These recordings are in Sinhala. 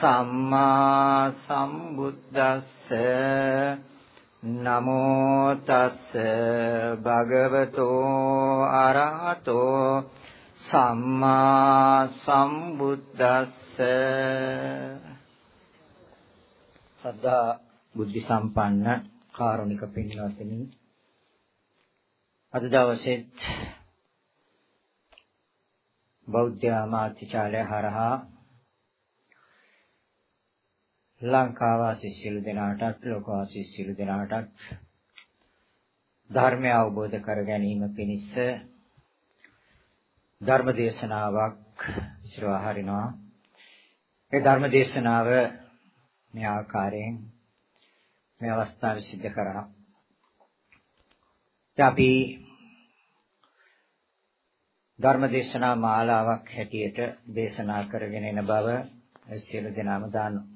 සම්මා සම්බුද්දස්ස නමෝ තස්ස භගවතෝ අරහතෝ සම්මා සම්බුද්දස්ස සද්ධා බුද්ධ සම්පන්න කාරුණික පින්වත්නි අද දවසේත් බෞද්ධ මාත්‍චාලය හරහා ලංකාවාසී සියලු දෙනාටත් ලෝකවාසී සියලු දෙනාටත් ධර්මය අවබෝධ කර ගැනීම පිණිස ධර්ම දේශනාවක් ඉස්සරහ හරිනවා ඒ ධර්ම දේශනාව මේ ආකාරයෙන් මේ අවස්ථාවේ සිද්ධ කරා. අපි ධර්මදේශනා මාලාවක් හැටියට දේශනා කරගෙන එන බව සියලු දෙනාම දන්නවා.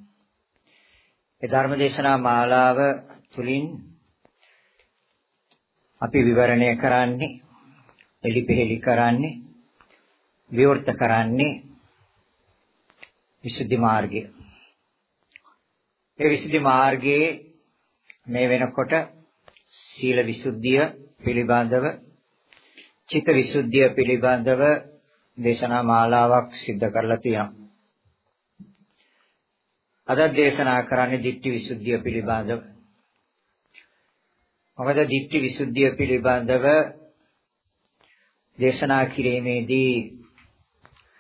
ඒ ධර්මදේශනා මාලාව තුලින් අපි විවරණය කරන්නේ එලිපෙහෙලි කරන්නේ විවෘත කරන්නේ විසුද්ධි මාර්ගය. ඒ විසුද්ධි මාර්ගයේ මේ වෙනකොට සීල විසුද්ධිය පිළිබඳව චිත්ත විසුද්ධිය පිළිබඳව දේශනා මාලාවක් සිද්ධ කරලා තියෙනවා. අද දේශනා කරන්නේ ditthi විසුද්ධිය පිළිබඳව. මොකද ditthi විසුද්ධිය පිළිබඳව දේශනා කිරීමේදී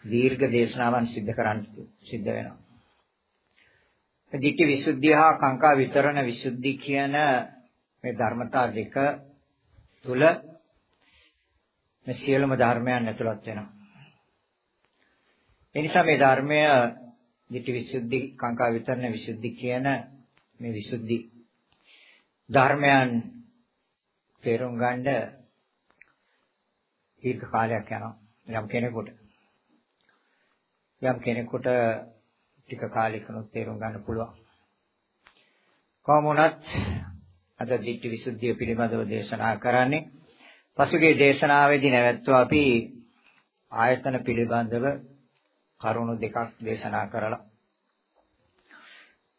දීර්ඝ දේශනාවන් සිද්ධ කරන්න සිද්ධ වෙනවා. ditthi visuddhi හා කාංකා විතරණ විසුද්ධි කියන මේ ධර්මතා දෙක තුල මේ සියලුම ධර්මයන් ඇතුළත් වෙනවා. ඒ නිසා මේ ධර්මය ditthi visuddhi කාංකා විතරණ විසුද්ධි කියන මේ විසුද්ධි ධර්මයන් තේරුම් ගන්න දීර්ඝ කාලයක් යනවා යම් කෙනෙකුට යම් කෙනෙකුට ටික කාලයකනොත් තේරුම් ගන්න පුළුවන්. කොහොම වුණත් අද දිට්ඨි විසුද්ධිය පිළිබඳව දේශනා කරන්නේ පසුගිය දේශනාවේදී නැවැත්තුව අපි ආයතන පිළිබඳව කරුණු දෙකක් දේශනා කරලා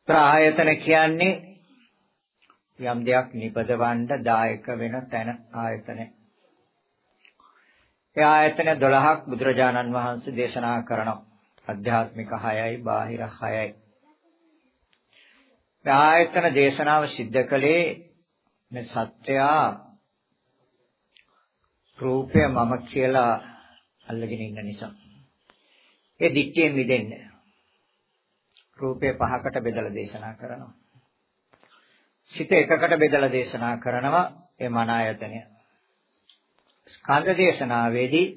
ප්‍රායතන කියන්නේ යම් දෙයක් නිපදවන්න දායක වෙන තැන ආයතනය. ඒ ආයතන 12ක් බුදුරජාණන් වහන්සේ දේශනා කරනවා. අධ්‍යාත්මික 6යි බාහිර 6යි. මේ ආයතන දේශනාව සිද්ධ කළේ මේ සත්‍යයා රූපය මම කියලා අල්ලගෙන ඉන්න නිසා. ඒ දික්කයෙන් මිදෙන්න. රූපය පහකට බෙදලා දේශනා කරනවා. සිත එකකට බෙදලා දේශනා කරනවා ඒ මන ආයතනය. ස්කන්ධ දේශනාවේදී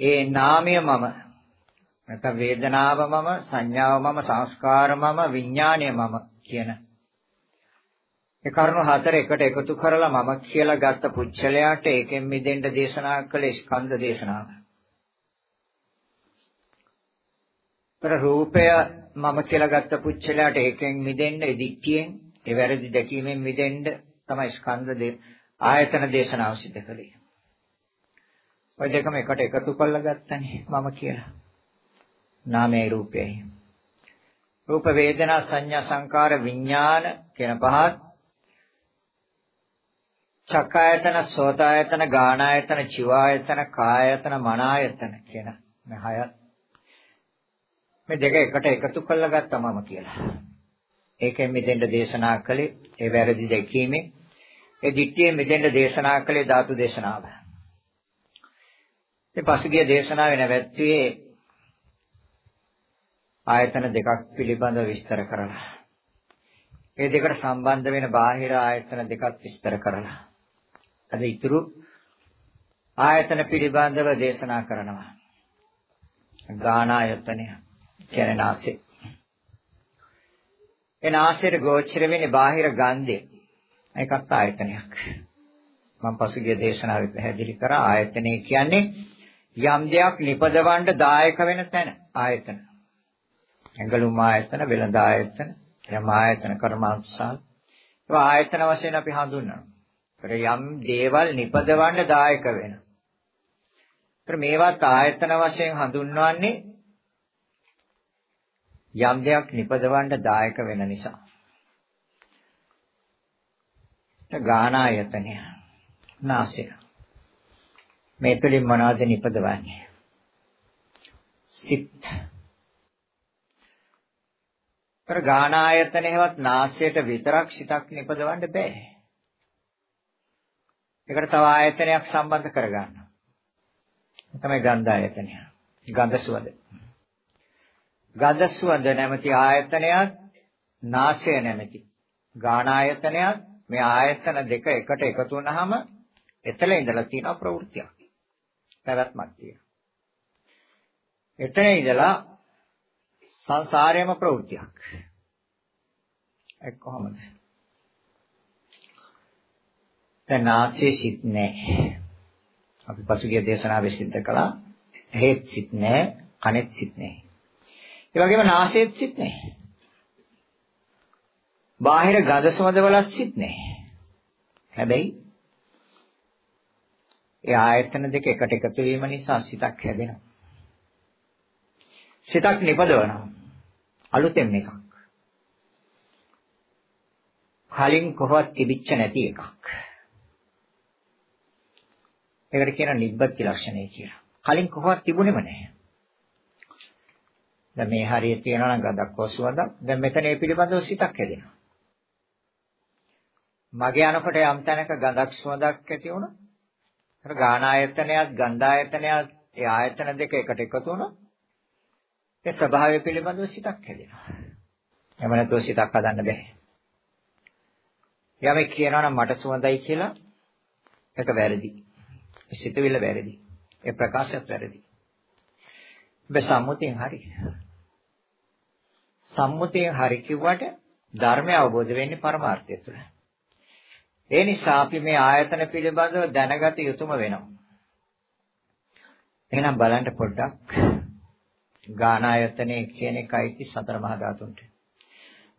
ඒ නාමය මම නැත්නම් වේදනාව මම සංඥාව මම සංස්කාර මම විඥාණය මම කියන ඒ කරුණු හතර එකට එකතු කරලා මම කියලා ගත්ත පුච්චලයට ඒකෙන් මිදෙන්න දේශනා කළ ස්කන්ධ දේශනාව. රූපය මම කියලා ගත්ත පුච්චලයට ඒකෙන් මිදෙන්න ඒ දික්කියෙන් ඒ වැරදි දැකීමෙන් මිදෙන්න තමයි ස්කන්ධ ආයතන දේශනාව සිදු කළේ. ඔය දෙකම එකට එකතු කරලා ගත්තනේ මම කියලා. නාමයයි රූපයයි. රූප වේදනා සංඥා සංකාර විඥාන කියන පහත් චක්කායතන සෝතායතන ගානායතන චිවායතන කායයතන මනායතන කියන මේ හය මේ දෙක එකට එකතු කරලා ගත්තමම කියලා. ඒකෙන් මෙතෙන්ට දේශනා කළේ ඒ වැරදි දැකීමේ ඒ දිට්ඨියෙන් මෙතෙන්ට දේශනා කළේ ධාතු දේශනාව. මේ පසුගිය දේශනාවේ නැවැත්තුවේ ආයතන දෙකක් පිළිබඳව විස්තර කරලා. ඒ දෙකට සම්බන්ධ වෙන බාහිර ආයතන දෙකක් විස්තර කරලා. අද ඊතුරු ආයතන පිළිබඳව දේශනා කරනවා. ගාන ආයතනය කියන්නේ නාසය. ඒ නාසයට ගෝචර වෙන්නේ බාහිර ගන්ධය. ඒකත් ආයතනයක්. මම පසුගිය දේශනාවේ පැහැදිලි කරා ආයතනය කියන්නේ යම් දෙයක් නිපදවන්න දායක වෙන තැන ආයතන. ඇඟලුම් ආයතන, වෙළඳ ආයතන, යම් ආයතන කර්මාන්තසල්. ඒවා ආයතන වශයෙන් අපි හඳුන්වනවා. යම් දේවල් නිපදවන්න දායක වෙන. ඒතර මේවත් ආයතන වශයෙන් හඳුන්වන්නේ යම් දෙයක් නිපදවන්න දායක වෙන නිසා. ගානායතනය. නාසය. මේ තුලින් මොනවද නිපදවන්නේ? සිත්. කර ගානායතනෙවත් නාසයට විතරක් සිතක් නිපදවන්න බෑ. ඒකට තව ආයතනයක් සම්බන්ධ කරගන්න. තමයි ගන්ධ ආයතනය ගන්ධ සුවඳ ගන්ධ සුවඳ නැමැති ආයතනයක් නාසය නැමැති ගානායතනයක් මේ ආයතන දෙක එකට එකතු වුනහම එතන ඉඳලා තියෙන ප්‍රවෘත්තියක්. පැවැත්මක් තියෙනවා. එතන ඉඳලා සංසාරයේම ප්‍රවෘත්තියක්. ඒක කොහොමද? දැන් ආශේ සිත් නැහැ. අපි පසුගිය දේශනාවේ සිද්ධ කළා. හේත් සිත් නැහැ, කනෙත් සිත් නැහැ. ඒ වගේම නාසයේත් සිත් නැහැ. බාහිර ගඳ සුවඳ වල සිත් නැහැ. හැබැයි ඒ ආයතන දෙක එකට එකතු වීම නිසා සිතක් හැදෙනවා. සිතක් නිපදවනවා. අලුතෙන් එකක්. කලින් කොහොත් තිබිච්ච නැති එකක්. ඒකට කියන නිබ්බති ලක්ෂණය කියලා. කලින් කොහොත් තිබුණෙම නැහැ. දැන් මේ හරිය තියෙනවා නම් ගදක් කොසුවදක්. දැන් මෙතන ඒ පිළිබඳව සිතක් හැදෙනවා. මගේ යනකොට යම් තැනක ගඳක් සුවඳක් ඇති වුණා. අර ගාන ආයතනයත් ගන්ධ ආයතනයත් ඒ ආයතන දෙක එකට එකතු වුණා. ඒ ස්වභාවය පිළිබඳව සිතක් හැදෙනවා. එහෙම නැතුව සිතක් හදන්න බෑ. යමෙක් කියනවා නම් මට සුවඳයි කියලා ඒක වැරදි. ඒ සිතුවිල්ල වැරදි. ඒ ප්‍රකාශයත් වැරදි. ඔබ සම්මුතියෙන් හරි. සම්මුතියෙන් හරි කිව්වට ධර්මය අවබෝධ වෙන්නේ පරමාර්ථය තුළ. ඒ නිසා අපි මේ ආයතන පිළිබඳව දැනගත යුතුම වෙනවා. එහෙනම් බලන්න පොඩ්ඩක් ගානායතනේ කියන එකයි සතර මහා ධාතුන්ට.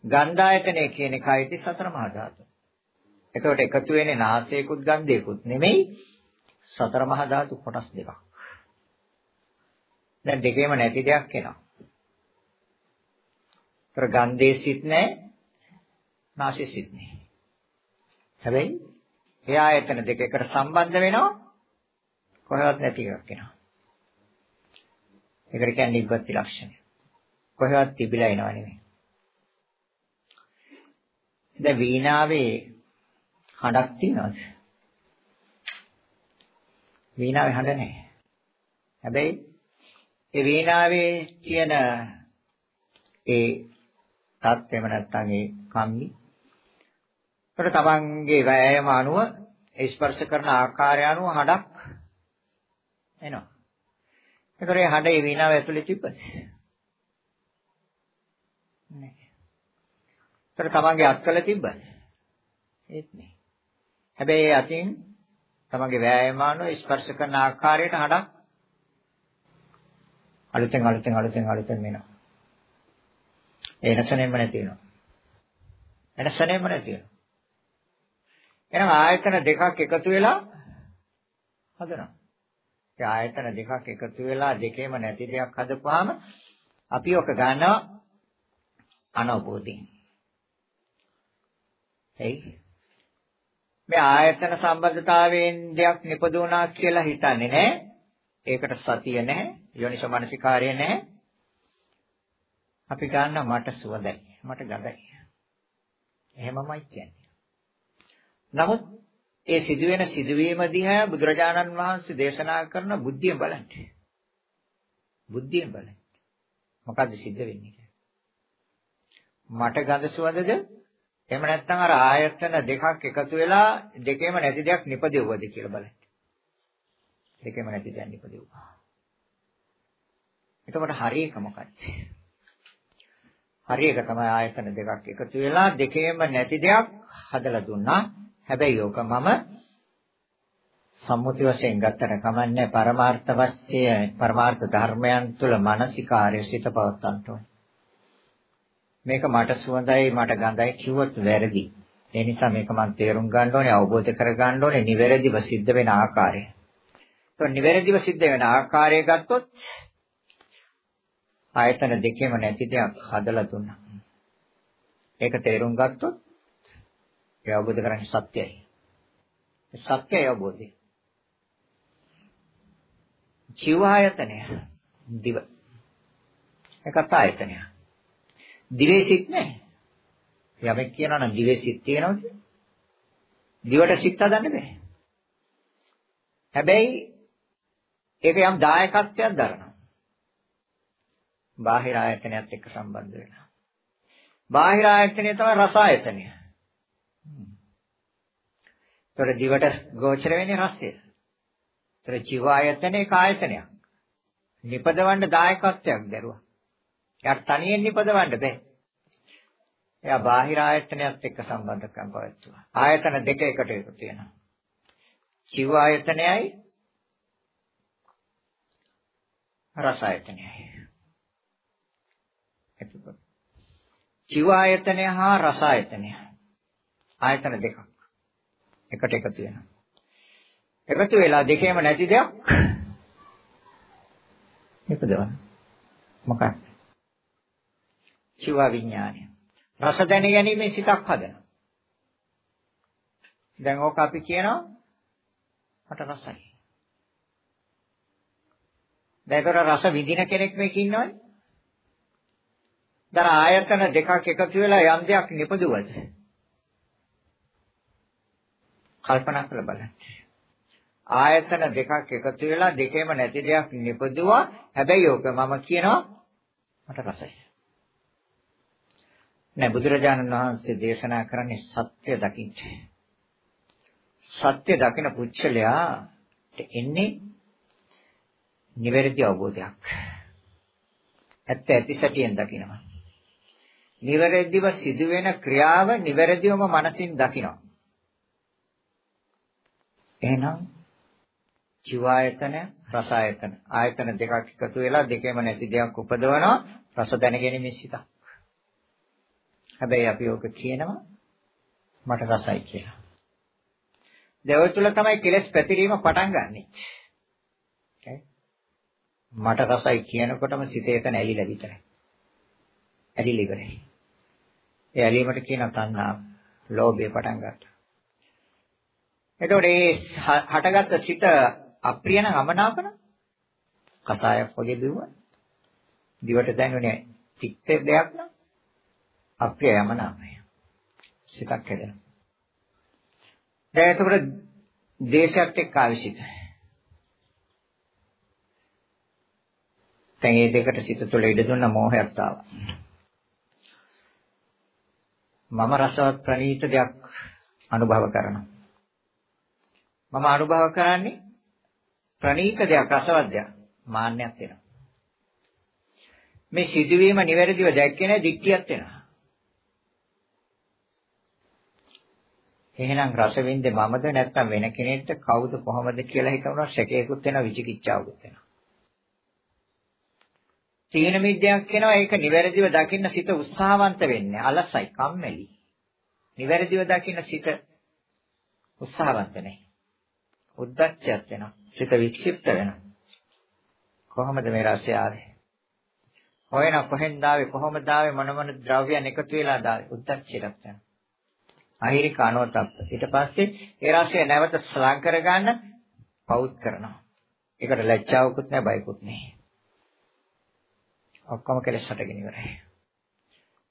ගන්ධායතනේ කියන එකයි සතර මහා ධාතු. එතකොට එකතු වෙන්නේ නාසයකුත් ගන්ධයකුත් නෙමෙයි සතර මහා ධාතු කොටස් දෙකක්. දැන් දෙකේම නැති දෙයක් එනවා. ඒතර ගන්ධේ සිත් නැහැ නාසයේ සිත් නැහැ. හැබැයි ඒ ආයතන දෙක එකට සම්බන්ධ වෙනවා කොහෙවත් නැති එකක් එනවා. ඒකට කියන්නේ නිබ්බති ලක්ෂණය. කොහෙවත් තිබිලා එනව නෙමෙයි. දැන් වීණාවේ හඬක් තියනවද? වීණාවේ හඬ නැහැ. හැබැයි ඒ වීණාවේ තියෙන ඒ තත්ත්වෙම නැත්තම් ඒ කම්මි ඒකට තමන්ගේ වෑයම අනුව ස්පර්ශ කරන ආකාරය අනුව හඬක් එනවා. ඒතර ඒ හඬ ඒ වීණාව ඇතුලේ තිබ්බද? නැහැ. ඒතර තමන්ගේ අත්කල තිබ්බද? ඒත් නෑ. හැබැයි ඒ අතින් තමන්ගේ වෑයම අනුව ස්පර්ශ කරන ආකාරයට හඬක් අලුතෙන් අලුතෙන් අලුතෙන් අලුතෙන් එනවා. ඒ නැසනෙම නැති වෙනවා. එනසනෙම නැති වෙනවා. එහෙනම් ආයතන දෙකක් එකතු වෙලා හදනවා. ඒ ආයතන දෙකක් එකතු වෙලා දෙකේම නැති දෙයක් හදපුවාම අපි ඔක ගන්නවා අනවබෝධයෙන්. එයි මේ ආයතන සම්බන්ධතාවයෙන් දෙයක් නිපදුණා කියලා හිතන්නේ නැහැ. ඒකට සතිය නැහැ, යෝනිසෝ මනසිකාරය නැහැ. අපි ගන්න මට සුවඳයි, මට ගඳයි. එහෙමමයි කියන්නේ. නමුත් ඒ සිදුවෙන සිදුවීම දිහා බුදුරජාණන් වහන්සේ දේශනා කරන බුද්ධිය බලන්න. බුද්ධිය බලන්න. මොකද්ද සිද්ධ වෙන්නේ මට ගඳ සුවඳද එහෙම නැත්නම් අර ආයතන දෙකක් එකතු වෙලා දෙකේම නැති දෙයක් නිපදෙව්වද කියලා බලන්න. දෙකේම නැති දෙයක් නිපදෙව්වා. එතකොට හරි එක මොකක්ද? හරියක තමයි ආයතන දෙකක් එකතු වෙලා දෙකේම නැති දෙයක් හදලා දුන්නා. හැබැයි ඕක මම සම්මුති වශයෙන් ගත්තට කමන්නේ පරමාර්ථ වශයෙන් පරමාර්ථ ධර්මයන් තුල මානසිකාර්ය සිත පවත්තන්ට ඕනේ. මේක මට සුවඳයි මට ගඳයි කිව්වොත් වැරදි. ඒ නිසා මේක මම තේරුම් ගන්න ඕනේ අවබෝධ කර ගන්න ඕනේ නිවැරදිව සිද්ධ වෙන ආකාරය. તો නිවැරදිව සිද්ධ වෙන ආකාරය ගත්තොත් ආයතන දෙකේම නැති දෙයක් හදලා දුන්නා. ඒක තේරුම් ගත්තොත් ඒ අවබෝධ කරන්නේ සත්‍යයි. සත්‍යය අවබෝධය. ජීව ආයතනය දිව. ඒකත් ආයතනය. දිවේ සිත් නැහැ. යමෙක් කියනවා නම් දිවේ සිත් තියෙනවද? දිවට සිත් හදන්න බෑ. හැබැයි ඒක යම් දායකත්වයක් දරනවා. බාහිර ආයතනයත් එක්ක සම්බන්ධ වෙනවා. බාහිර ආයතනය තමයි රස ආයතනය. ତොර දිවට ගෝචර වෙන්නේ රසය. තොර ජීව ආයතනේ කායතනයක්. නිපදවන්න දායකත්වයක් දරුවා. එයාට තනියෙන් නිපදවන්න බෑ. එයා බාහිර ආයතනයත් එක්ක සම්බන්ධකම් පවත්වනවා. ආයතන දෙක එකට එකතු වෙනවා. ජීව ආයතනයයි රස ආයතනයයි. එතකොට ජීව ආයතනය හා රස ආයතනය ආයතන දෙකක් එකට එකතු වෙනවා. එකතු වෙලා දෙකේම නැති දෙයක් ඉපදවන. මොකක්ද? ජීව විඥානය. රස දැන ගැනීමේ සිතක් හදනවා. දැන් ඕක අපි කියනවා මට රසයි. දැන් ඒතර රස විඳින කෙනෙක් මේක ඉන්නවනේ. දැන් ආයතන දෙකක් එකතු වෙලා යම් දෙයක් නිපදුවද? කල්පනා කරලා බලන්න. ආයතන දෙකක් එකතු වෙලා දෙකේම නැති දෙයක් නිපදුවා. හැබැයි ඕක මම කියනවා මට රසයි. නෑ බුදුරජාණන් වහන්සේ දේශනා කරන්නේ සත්‍ය දකින්න. සත්‍ය දකින පුච්චලයා එන්නේ නිවැරදි අවබෝධයක්. ඇත්ත ඇති සැටියෙන් දකිනවා. නිවැරදිව සිදුවෙන ක්‍රියාව නිවැරදිවම මනසින් දකිනවා. එහෙනම් ජීවායතන රසායතන ආයතන දෙකක් එකතු වෙලා දෙකේම නැති දෙයක් උපදවනවා රස දැනගැනීමේ සිතක්. හැබැයි අපි ඕක කියනවා මට රසයි කියලා. දෙව තුල තමයි කෙලස් පැතිරීම පටන් ගන්නෙ. මට රසයි කියනකොටම සිතේ තන ඇලිලා විතරයි. ඇලිලා ඉවරයි. ඒ ඇලීමට කියන තණ්හාව, ලෝභය පටන් ගන්නවා. එතකොට මේ හටගත්ත සිත අප්‍රිය නම් අමනාපන කසායක් වගේ බිව්වා. දිවට දැනුනේ තික්ත දෙයක් නම් අප්‍රිය යමනාපය. සිතක් හැදෙනවා. දැන් එතකොට දේශයත් එක්ක ආවිසිත. දැන් මේ දෙකට සිත තුළ ඉඩ දුන්න මෝහයක් ආවා. මම රසවත් ප්‍රණීත දෙයක් අනුභව කරනවා. මම අනුභව කරන්නේ ප්‍රණීත දෙයක් රසවත් දෙයක් මාන්නයක් වෙනවා. මේ සිදුවීම නිවැරදිව දැක්කේ නැහැ දික්තියක් වෙනවා. එහෙනම් රස වින්දේ මමද නැත්නම් වෙන කෙනෙක්ද කවුද කොහොමද කියලා හිතනවා සැකේකුත් වෙනවා විචිකිච්ඡාවකුත් වෙනවා. තීන මිද්‍යාවක් වෙනවා ඒක නිවැරදිව දකින්න සිත උත්සාහවන්ත වෙන්නේ අලසයි කම්මැලි. නිවැරදිව දකින්න සිත උත්සාහවන්ත නැහැ. උද්දච්චයක් වෙනවා. සිත වික්ෂිප්ත වෙනවා. කොහොමද මේ රසය ආවේ? හොයන කොහෙන්ද ආවේ කොහොමද ආවේ මොන මොන ද්‍රව්‍යයන් එකතු වෙලා ආවේ උද්දච්චයක් වෙනවා. අහිරික අනවතප්ප. ඊට පස්සේ ඒ රසය නැවත සලං කරගන්න පවුත් කරනවා. ඒකට ලැජ්ජාවකුත් නැහැ බයකුත් නැහැ. ඔක්කොම කෙලෙස් හටගෙන ඉවරයි.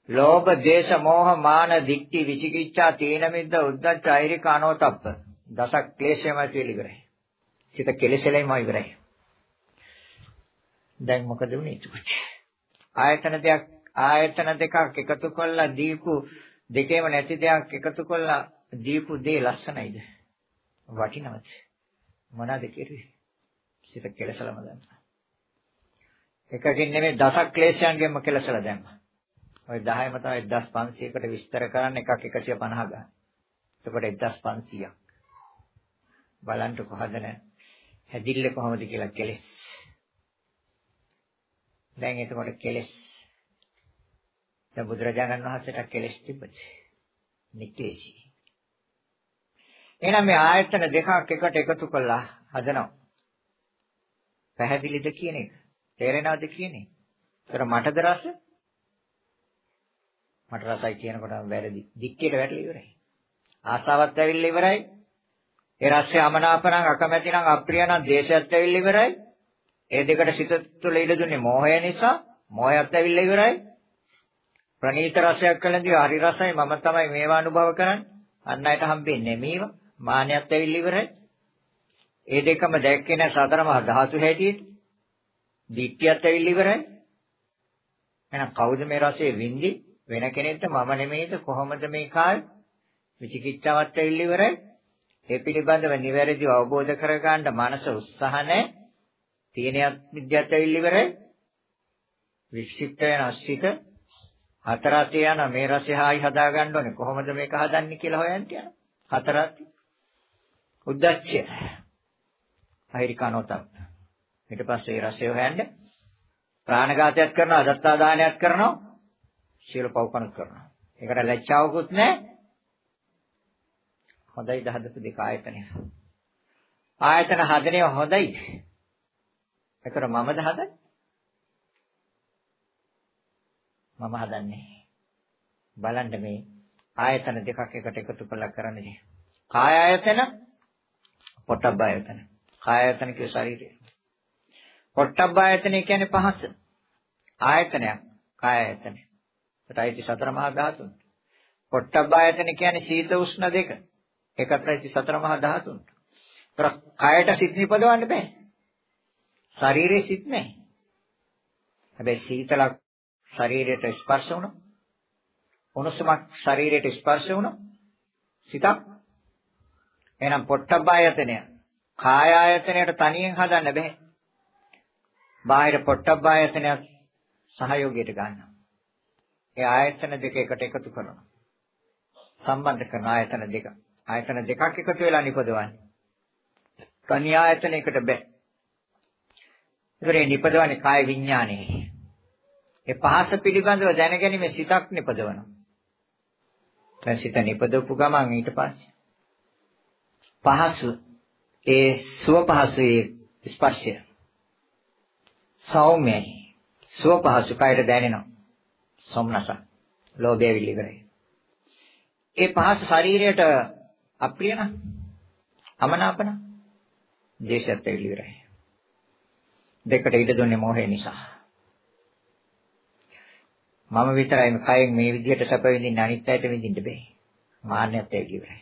ලෝභ, දේශ, මෝහ, මාන, දික්ටි, විචිකිච්ඡා, තීන මිද්ද, උද්ධච්ච, අහිරික අනවතප්ප. දසක් ක්ලේශයම කියලා ඉවරයි. සිත කෙලෙසලයිම ඉවරයි. දැන් මොකද වුනේ ඊට ආයතන දෙක ආයතන දෙකක් එකතු කරලා දීපු දෙකේම නැති දෙයක් එකතු කරලා දීපු දේ ලස්සනයිද? වටිනවද? මොනවාද කිරුවේ? සිත කෙලසලම දැම්මා. එකකින් නෙමෙයි දසක් ක්ලේශයන්ගෙන්ම කෙලසලා දැම්මා. ওই 10ම තමයි 1500කට විස්තර කරන්න එකක් 150 ගන්න. එතකොට 1500ක්. බලන්න කොහොමද හැදිල්ල කොහොමද කියලා කෙලස්. දැන් එතකොට කෙලස්. දැන් බුදුරජාණන් වහන්සේට කෙලස් තිබ්බද? නික්ලේශී. එහෙනම් මේ ආයතන දෙකක් එකට එකතු කළා හදනවා. පැහැදිලිද කියන එක? තේරෙනවද කියන එක? ඒතර මටද රස? මට රසයි කියනකොටම වැරදි. දික්කේට වැටලා ඉවරයි. ආසාවත් ඇවිල්ලා ඉවරයි. ඒ රසය අමනාපණං අකමැතිනම් අප්‍රියනම් දේශයත් ඇවිල්ලා ඉවරයි. ඒ දෙකට සිත තුළ ඉඩ දුන්නේ මෝහය නිසා. මෝහයත් ඇවිල්ලා ඉවරයි. ප්‍රණීත රසයක් කලදී හරි රසයි මම තමයි මේවා අනුභව කරන්නේ. අන් අයට හම්බෙන්නේ මේවා. මාන්නයත් ඇවිල්ලා ඉවරයි. ඒ දෙකම දැක්කේ නැ සතර මහා ධාතු හැටියට. දිට්ඨියත් ඇවිල්ලා ඉවරයි. එහෙනම් කවුද මේ රසයේ වින්දි? වෙන කෙනෙක්ද මම නෙමෙයිද කොහොමද මේ කාය? විචිකිච්ඡාවත් ඇවිල්ලා ඉවරයි. ඒ පිළිබඳව නිවැරදිව අවබෝධ කරගන්න මනස උත්සාහ නැහැ. තීනයත් විද්‍යාවත් ඇවිල්ලා ඉවරයි. වික්ෂිප්ත වෙන අස්සිත හතරත් යන මේ රසය හායි හදා ගන්න ඕනේ කොහොමද මේක හදන්නේ කියලා හොයන්න යන හතරත් උද්දච්චය අහිරිකනෝතක් ඊට පස්සේ රසය හොයන්න. ප්‍රාණඝාතයක් කරනවා අදත්තා දානයක් කරනවා සීල පවකණක් කරනවා. ඒකට ලැජ්ජාවකුත් නැහැ. හොඳයි දහදපු දෙක ආයතනය. ආයතන හදනේ හොඳයි. ඒතර මමද හදන්නේ මම හදන්නේ. බලන්න මේ ආයතන දෙකක් එකට එකතු කරලා කරන්නේ. කාය ආයතන පොට්ටබ්බ ආයතන. කාය ආයතන කිය ශරීරය. පොට්ටබ්බ ආයතන කියන්නේ පහස ආයතනයක් කාය ආයතනය ඒටයි සතර මහා ධාතුන් පොට්ටබ්බ ආයතන කියන්නේ සීත උෂ්ණ දෙක ඒකටයි සතර මහා ධාතුන් ඒතර කායට සිත් නිපදවන්න බෑ ශරීරේ සිත් නැහැ හැබැයි සීතලක් ශරීරයට ස්පර්ශ වුණා. උණුසුමක් ශරීරයට ස්පර්ශ වුණා. සිතක් එහෙනම් පොට්ටබ්බායතනය කාය ආයතනයට තනියෙන් හදන්න බෑ. බාහිර පොට්ටබ්බායතනය සහයෝගයට ගන්නවා. ඒ ආයතන දෙක එකට එකතු කරනවා. සම්බන්ධ කරන ආයතන දෙක. ආයතන දෙකක් එකතු වෙලා නිපදවන්නේ. කන්‍ය ආයතනයකට බෑ. ඒකේ නිපදවන්නේ කාය විඥානේ. ඒ පහස පිළිබඳව දැනගැනීමේ සිතක් නිපදවනවා. දැන් සිත නිපදවපු ගමන් ඊට පස්සේ පහසු ඒ සුව පහසුයේ ස්පර්ශය සෞම්‍යයි. සුව පහසු කයට දැනෙනවා. සොම්නස. ලෝභය විලිවරයි ඒ පහස ශරීරයට අප්‍රිය නම් අමනාපන දේශයත් විලිවරයි දෙකට ඉඩ දුන්නේ මොහේ නිසා. මම විතරයි මේ කයෙන් මේ විදිහට සැප විඳින්න අනිත් අයට විඳින්න බෑ. මාන්නයත් ඒක ඉවරයි.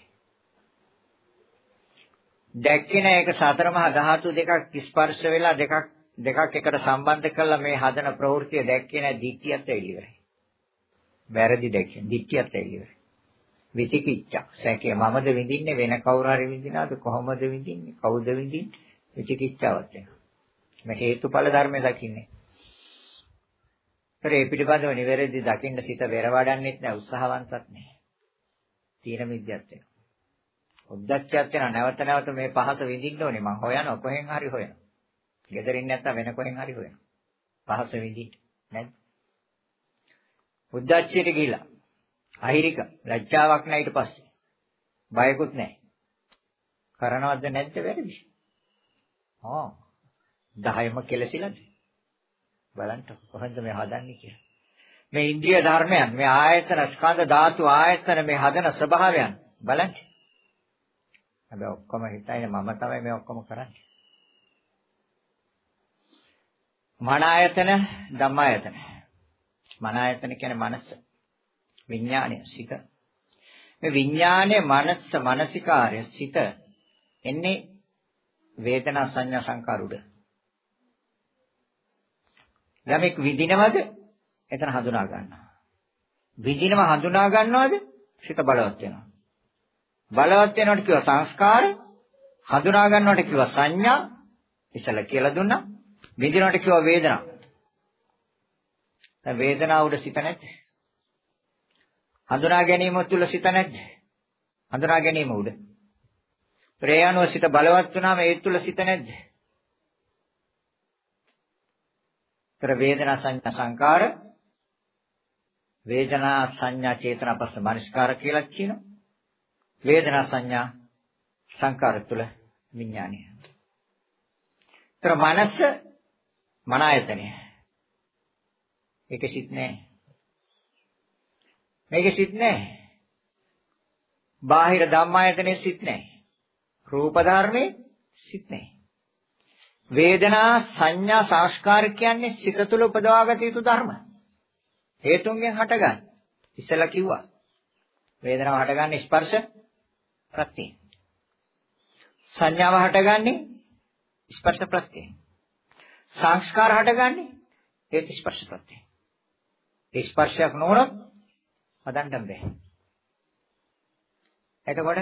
දැක්කේ නෑ ඒක සතර මහා ධාතු දෙකක් ස්පර්ශ වෙලා දෙකක් දෙකක් එකට සම්බන්ධ කරලා මේ හදන ප්‍රවෘත්තිය දැක්කේ නෑ දිට්ඨියත් ඒක ඉවරයි. වැරදි දැක්කේ දිට්ඨියත් ඒක ඉවරයි. විචිකිච්ඡා සැකේ මමද විඳින්නේ වෙන කවුරු හරි විඳිනවද කොහොමද විඳින්නේ කවුද විඳින්නේ විචිකිච්ඡාවත් වෙනවා. මේ හේතුඵල ධර්මය දකින්නේ. ඒතර ඒ පිළිබඳව නිවැරදි දකින්න සිත වෙරවඩන්නෙත් නැහැ උත්සාහවන්තත් නැහැ. තීන මිද්‍යත් වෙනවා. උද්දච්චයත් වෙනවා නැවත නැවත මේ පහස විඳින්න ඕනේ මං හොයනවා කොහෙන් හරි හොයනවා. ගෙදරින් නැත්තම් වෙන කොහෙන් හරි හොයනවා. පහස විඳින්න නැද්ද? උද්දච්චයට ගිහිලා අහිරික ලැජ්ජාවක් නැහැ ඊට පස්සේ. බයකුත් නැහැ. කරනවද නැද්ද වැරදි? ආ 10ම කෙලසිලාද? බලන්න කොහොමද මේ හදන්නේ කියලා. මේ ඉන්ද්‍රිය ධර්මයන්, මේ ආයතන ස්කන්ධ ධාතු ආයතන මේ හදන ස්වභාවයන් බලන්න. හැබැයි ඔක්කොම හිතන්නේ මම තමයි මේ ඔක්කොම කරන්නේ. මන ආයතන, ධම්ම ආයතන. මන ආයතන කියන්නේ මනස. විඥානය, සිත. මේ විඥානය, මනස, මානසිකාර්ය, සිත එන්නේ වේදනා සංඥා සංකාර උඩ. යමෙක් විඳිනවද? එතන හඳුනා ගන්නවා. විඳිනව හඳුනා ගන්නවද? සිත බලවත් වෙනවා. බලවත් වෙනවට කියව සංස්කාර, හඳුනා ගන්නවට කියව සංඥා, ඉසල කියලා දුන්නා. විඳිනවට කියව වේදනා. දැන් වේදනාව උඩ සිත නැද්ද? හඳුනා ගැනීම තුල සිත නැද්ද? හඳුනා ගැනීම උඩ. ප්‍රේයano සිත බලවත් වුණාම ඒ තුල සිත නැද්ද? තර වේදනා සංඥා සංකාර වේදනා සංඥා චේතනා පස්ස මනස්කාර කියලා කියනවා. වේදනා සංඥා සංකාර තුල විඥානය. තර මනස මන ආයතනය. ඒක සිත් නෑ. මේක සිත් නෑ. බාහිර ධම්මායතනේ සිත් නෑ. රූප ධර්මේ සිත් නෑ. වේදනා සංඥා සංස්කාර කියන්නේ සිත තුළ උපදවාගත යුතු ධර්ම. හේතුන්ගෙන් හටගන්න. ඉස්සෙල්ලා කිව්වා. වේදනාව හටගන්නේ ස්පර්ශ ප්‍රත්‍යයෙන්. සංඥාව හටගන්නේ ස්පර්ශ ප්‍රත්‍යයෙන්. සංස්කාර හටගන්නේ හේතු ස්පර්ශ ප්‍රත්‍යයෙන්. ඒ ස්පර්ශයක් නොවුනොත් හදන්න බෑ. එතකොට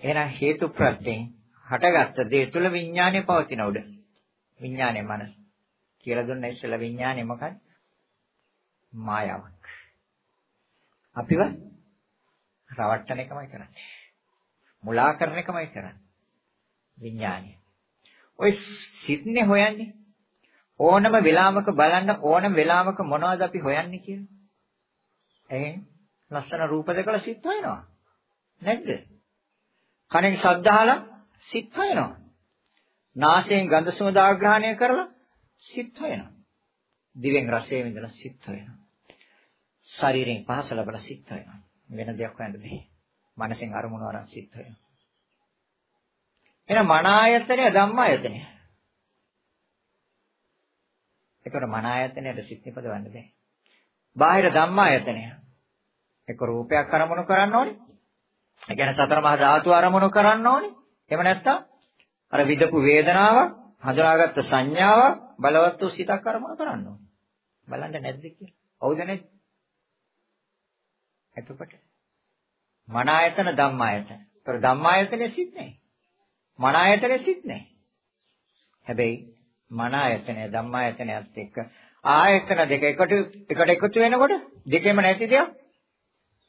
එහෙනම් හේතු ප්‍රත්‍යයෙන් හටගත්ත දේ තුල විඥානය පවතින උඩ. විඥානය මනස. කියලා දුන්න ඉස්සෙල්ලා විඥානය මොකක්ද? මායාවක්. අපිව රවට්ටන එකමයි කරන්නේ. මුලා කරන එකමයි කරන්නේ. විඥානය. ඔය සිත්නේ හොයන්නේ. ඕනම වෙලාවක බලන්න ඕනම වෙලාවක මොනවද අපි හොයන්නේ කියලා. එහෙන් ලස්සන රූප දැකලා සිත් හොයනවා. නැද්ද? කනෙන් ශබ්ද අහලා සිත් හොයනවා. නාසයෙන් ගඳ සුවඳ ආග්‍රහණය කරලා සිත් හොයනවා. දිවෙන් රසය විඳලා සිත් හොයනවා. ශරීරයෙන් පහස ලැබලා සිත් හොයනවා. වෙන දෙයක් හොයන්න බෑ. මනසෙන් අරමුණු අරන් සිත් හොයනවා. එහෙනම් මන ආයතනය ධම්ම ආයතනය. ඒකට මන ආයතනයට සිත් නිපදවන්න බෑ. බාහිර ධම්ම ආයතනය. ඒක රූපයක් අරමුණු කරන්න ඕනේ. ඒ කියන්නේ සතර මහා ධාතු අරමුණු කරන්න ඕනේ. එහෙම නැත්නම් අර විදපු වේදනාවක්, හඳුනාගත්ත සංඥාවක් බලවත් වූ සිතක් අරමුණු කරන්න ඕනේ. බලන්න නැද්ද කියලා. හවුද නැද්ද? එතකොට මන ආයතන ධම්ම ආයතන. ඒතර ධම්ම ආයතනේ සිත් නැහැ. මන ආයතනේ සිත් නැහැ. හැබැයි මන ආයතනය ධම්ම ආයතනයත් එක්ක ආයතන දෙක එකට එකට එකතු වෙනකොට දෙකෙම නැති දෙයක්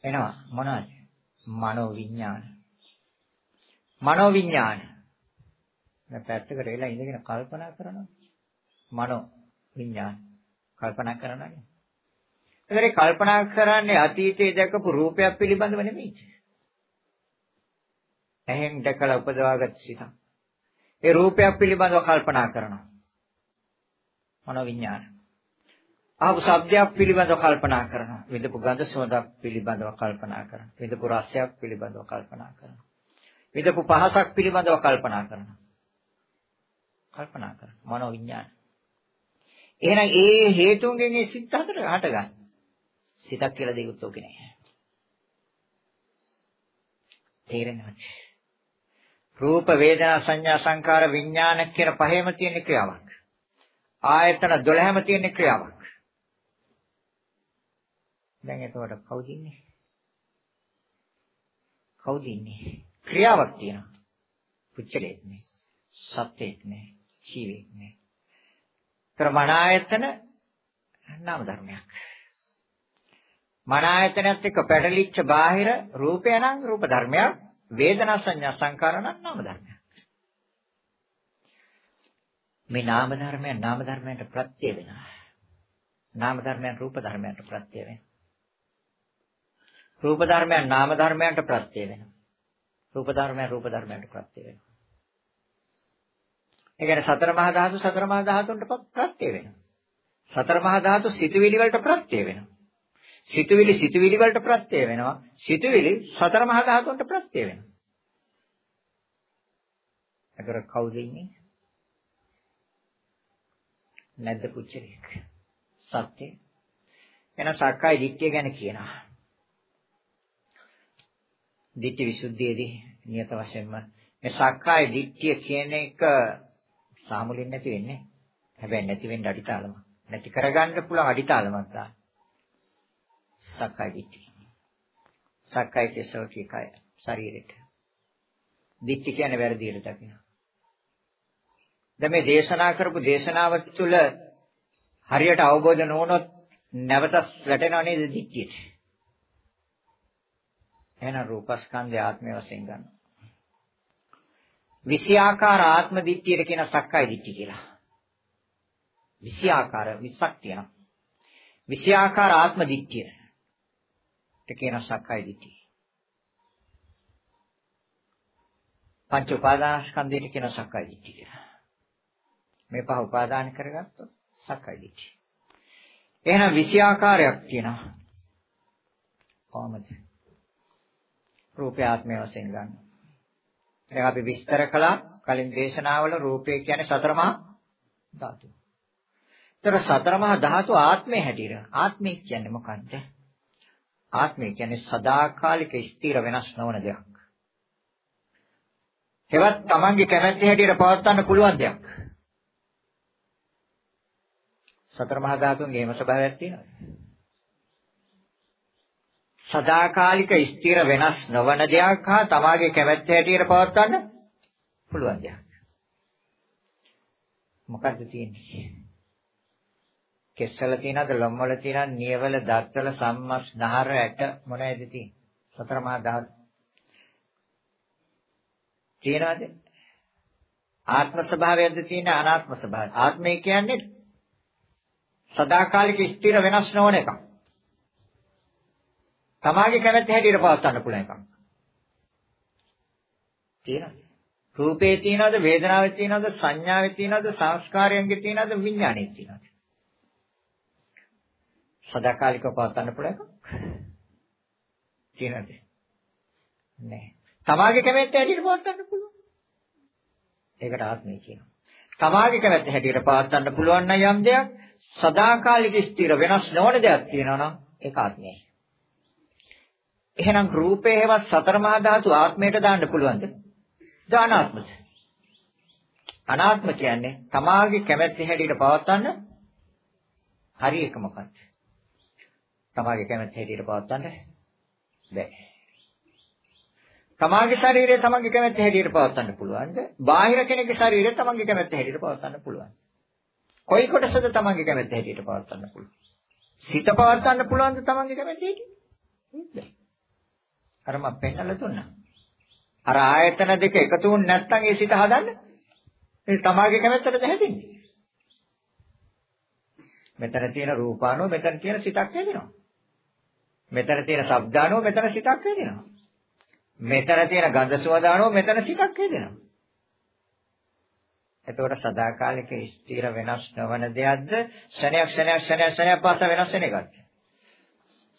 එනවා මොනවද? මනෝ විඥාන. මනෝ විඥාන. දැන් පැත්තකට වෙලා ඉඳගෙන කල්පනා කරනවා. මනෝ විඥාන. කල්පනා කරනවානේ. ඒකේ කල්පනා කරන්නේ අතීතයේ දැකපු රූපයක් පිළිබඳව නෙමෙයි. ඇහෙන් දැකලා උපදවාගත් සිතක්. ඒ රූපයක් පිළිබඳව කල්පනා කරනවා. මනෝ විඥාන. ආපු ශබ්දයක් පිළිබඳව කල්පනා කරනවා. විඳපු ගඳ සුවඳක් පිළිබඳව කල්පනා කරනවා. විඳපු රසයක් පිළිබඳව කල්පනා කරනවා. විඳපු පහසක් පිළිබඳව කල්පනා කරනවා. කල්පනා කරනවා. මනෝ විඥාන. එහෙනම් ඒ හේතුන්ගෙන් ඒ සිත් හතර හටගන්න. සිතක් කියලා දෙයක් උත්තෝකේ නැහැ. තේරෙනවද? රූප වේදනා සංඥා සංකාර විඥාන කියන පහේම තියෙන ක්‍රියාවක්. ආයතන 12ම තියෙන ක්‍රියාවක්. දැන් එතකොට කවුද ඉන්නේ? කවුද ඉන්නේ? ක්‍රියාවක් තියෙනවා. පුච්චලෙක් නේ. සත්‍යයක් නේ. ජීවෙක් නේ. ක්‍රමනායතන නාම ධර්මයක්. මන ආයතනයත් එක්ක පැටලිච්ච බාහිර රූපය නම් රූප ධර්මයක් වේදනා සංඥා සංකාර නම් නාම ධර්මයක්. මේ නාම ධර්මයන් නාම ධර්මයන්ට ප්‍රත්‍ය වෙනවා. නාම ධර්මයන් රූප ධර්මයන්ට ප්‍රත්‍ය වෙනවා. රූප ධර්මයන් නාම ධර්මයන්ට ප්‍රත්‍ය වෙනවා. රූප ධර්මයන් රූප ධර්මයන්ට ප්‍රත්‍ය වෙනවා. ඒ කියන්නේ සතර මහා ධාතු සතර මහා ධාතුන්ට ප්‍රත්‍ය වෙනවා. සතර මහා ධාතු සිතුවිලි වලට ප්‍රත්‍ය වෙනවා. සිතුවිලි සිතුවිලි වලට ප්‍රත්‍ය වෙනවා. සිතුවිලි සතර මහා ධාතුන්ට ප්‍රත්‍ය වෙනවා. අතර කවුද ඉන්නේ? නැද්ද පුච්චලෙක්? සත්‍ය. එන සක්කාය දිට්ඨිය ගැන කියනවා. දිට්ඨි විසුද්ධියේදී නියත වශයෙන්ම මේ සක්කාය දිට්ඨිය කියන එක සාමුලින් නැති වෙන්නේ. හැබැයි නැති වෙන්න අඩිතාලම. නැති කරගන්න පුළුවන් අඩිතාලමක් ගන්න. සක්කාය දිට්ඨිය. සක්කාය කෙසෝටි කය ශරීරෙට. දිට්ඨි කියන්නේ වැරදියට දකිනවා. දැන් මේ දේශනා කරපු දේශනාව තුළ හරියට අවබෝධ නොවුනොත් නැවත වැටෙනව නේද දිට්ඨියට. එහෙනම් රූපස්කන්ධය ආත්මය වශයෙන් ගන්නවා. විෂයාකාර ආත්ම දිට්ඨියට කියන සක්කාය දිට්ඨිය කියලා. විෂයාකාර 20ක් තියෙනවා. විෂයාකාර ආත්ම දිට්ඨිය. ඒක කියන සක්කාය දිට්ඨිය. පංච උපාදානස්කන්ධයට කියන සක්කාය දිට්ඨිය කියලා. මේ පහ උපාදාන කරගත්තොත් සක්කාය දිට්ඨිය. එහෙනම් විෂයාකාරයක් තියෙනවා. කොහොමද? රූපය ආත්මය වශයෙන් ගන්න. ඒක අපි විස්තර කළා කලින් දේශනාවල රූපය කියන්නේ සතර මහා ධාතු. ඒතර සතර මහා ධාතු ආත්මය හැටියට ආත්මය කියන්නේ මොකද්ද? ආත්මය කියන්නේ සදාකාලික ස්ථිර වෙනස් නොවන දෙයක්. හෙවත් Tamange කැමැත්ත හැටියට පවත්වන්න පුළුවන් දෙයක්. සතර මහා ධාතුන්ගේ එහෙම ස්වභාවයක් තියෙනවා. සදාකාලික ස්ථිර වෙනස් නොවන දෙයක් හා තමාගේ කැමැත්ත හැටියට පවත්වන්න පුළුවන් දෙයක්. මොකද්ද තියෙන්නේ? කෙස්සල තියනද ලොම්වල තියනද නියවල දත්වල සම්මස් නහර ඇට මොනවද තියෙන්නේ? සතර මහා ධාතු. තියනවද? ආත්ම ස්වභාවයක්ද තියෙන අනාත්ම ස්වභාවය. ආත්මය කියන්නේ සදාකාලික ස්ථිර වෙනස් නොවන එකක්. තමාගේ කැමැත්ත හැටියට පවත්වන්න පුළුවන් එකක්. තියෙනවද? රූපේ තියෙනවද වේදනාවේ තියෙනවද සංඥාවේ තියෙනවද සංස්කාරයන්ගේ තියෙනවද විඥානයේ තියෙනවද? සදාකාලිකව පවත්වන්න පුළුවන් එකක්. තියෙනවද? නැහැ. තමාගේ කැමැත්ත හැටියට පවත්වන්න පුළුවන්. ඒකට ආත්මය කියනවා. තමාගේ කැමැත්ත හැටියට පවත්වන්න පුළුවන් නම් යම් දෙයක් සදාකාලික ස්ථිර වෙනස් නොවන දෙයක් තියෙනවා නම් ඒක ආත්මයයි. එහෙනම් රූපේ හේවත් සතර මහා ධාතු ආත්මයට දාන්න පුළුවන්ද? දානාත්මද? අනාත්ම කියන්නේ තමාගේ කැමැත්ත හැටියට පවත්වන්න හරි එක මොකක්ද? තමාගේ කැමැත්ත හැටියට පවත්වන්න බැහැ. තමාගේ ශරීරය තමාගේ කැමැත්ත හැටියට පවත්වන්න පුළුවන්ද? බාහිර කෙනෙකුගේ ශරීරය තමාගේ කැමැත්ත හැටියට පවත්වන්න පුළුවන්. කොයි කොටසද තමාගේ කැමැත්ත හැටියට පවත්වන්න පුළුවන්? සිත පවත්වන්න පුළුවන්ද තමාගේ කැමැත්ත හැටියට? අර මම පෙන්නලා දුන්නා. අර ආයතන දෙක එකතු වුනේ නැත්නම් ඒ සිත හදන්න ඒ තමාගේ කැමැත්තට හැදෙන්නේ. මෙතන තියෙන රූපානෝ මෙතන තියෙන සිතක් හැදෙනවා. මෙතන තියෙන ශබ්දානෝ මෙතන සිතක් හැදෙනවා. මෙතන තියෙන ගන්ධ සුවදානෝ මෙතන සිතක් හැදෙනවා. එතකොට සදාකාලික ස්ථිර වෙනස් නොවන දෙයක්ද ක්ෂණයක් ක්ෂණයක් ක්ෂණයක් ක්ෂණයක් පාස වෙනස් වෙන එකක්ද?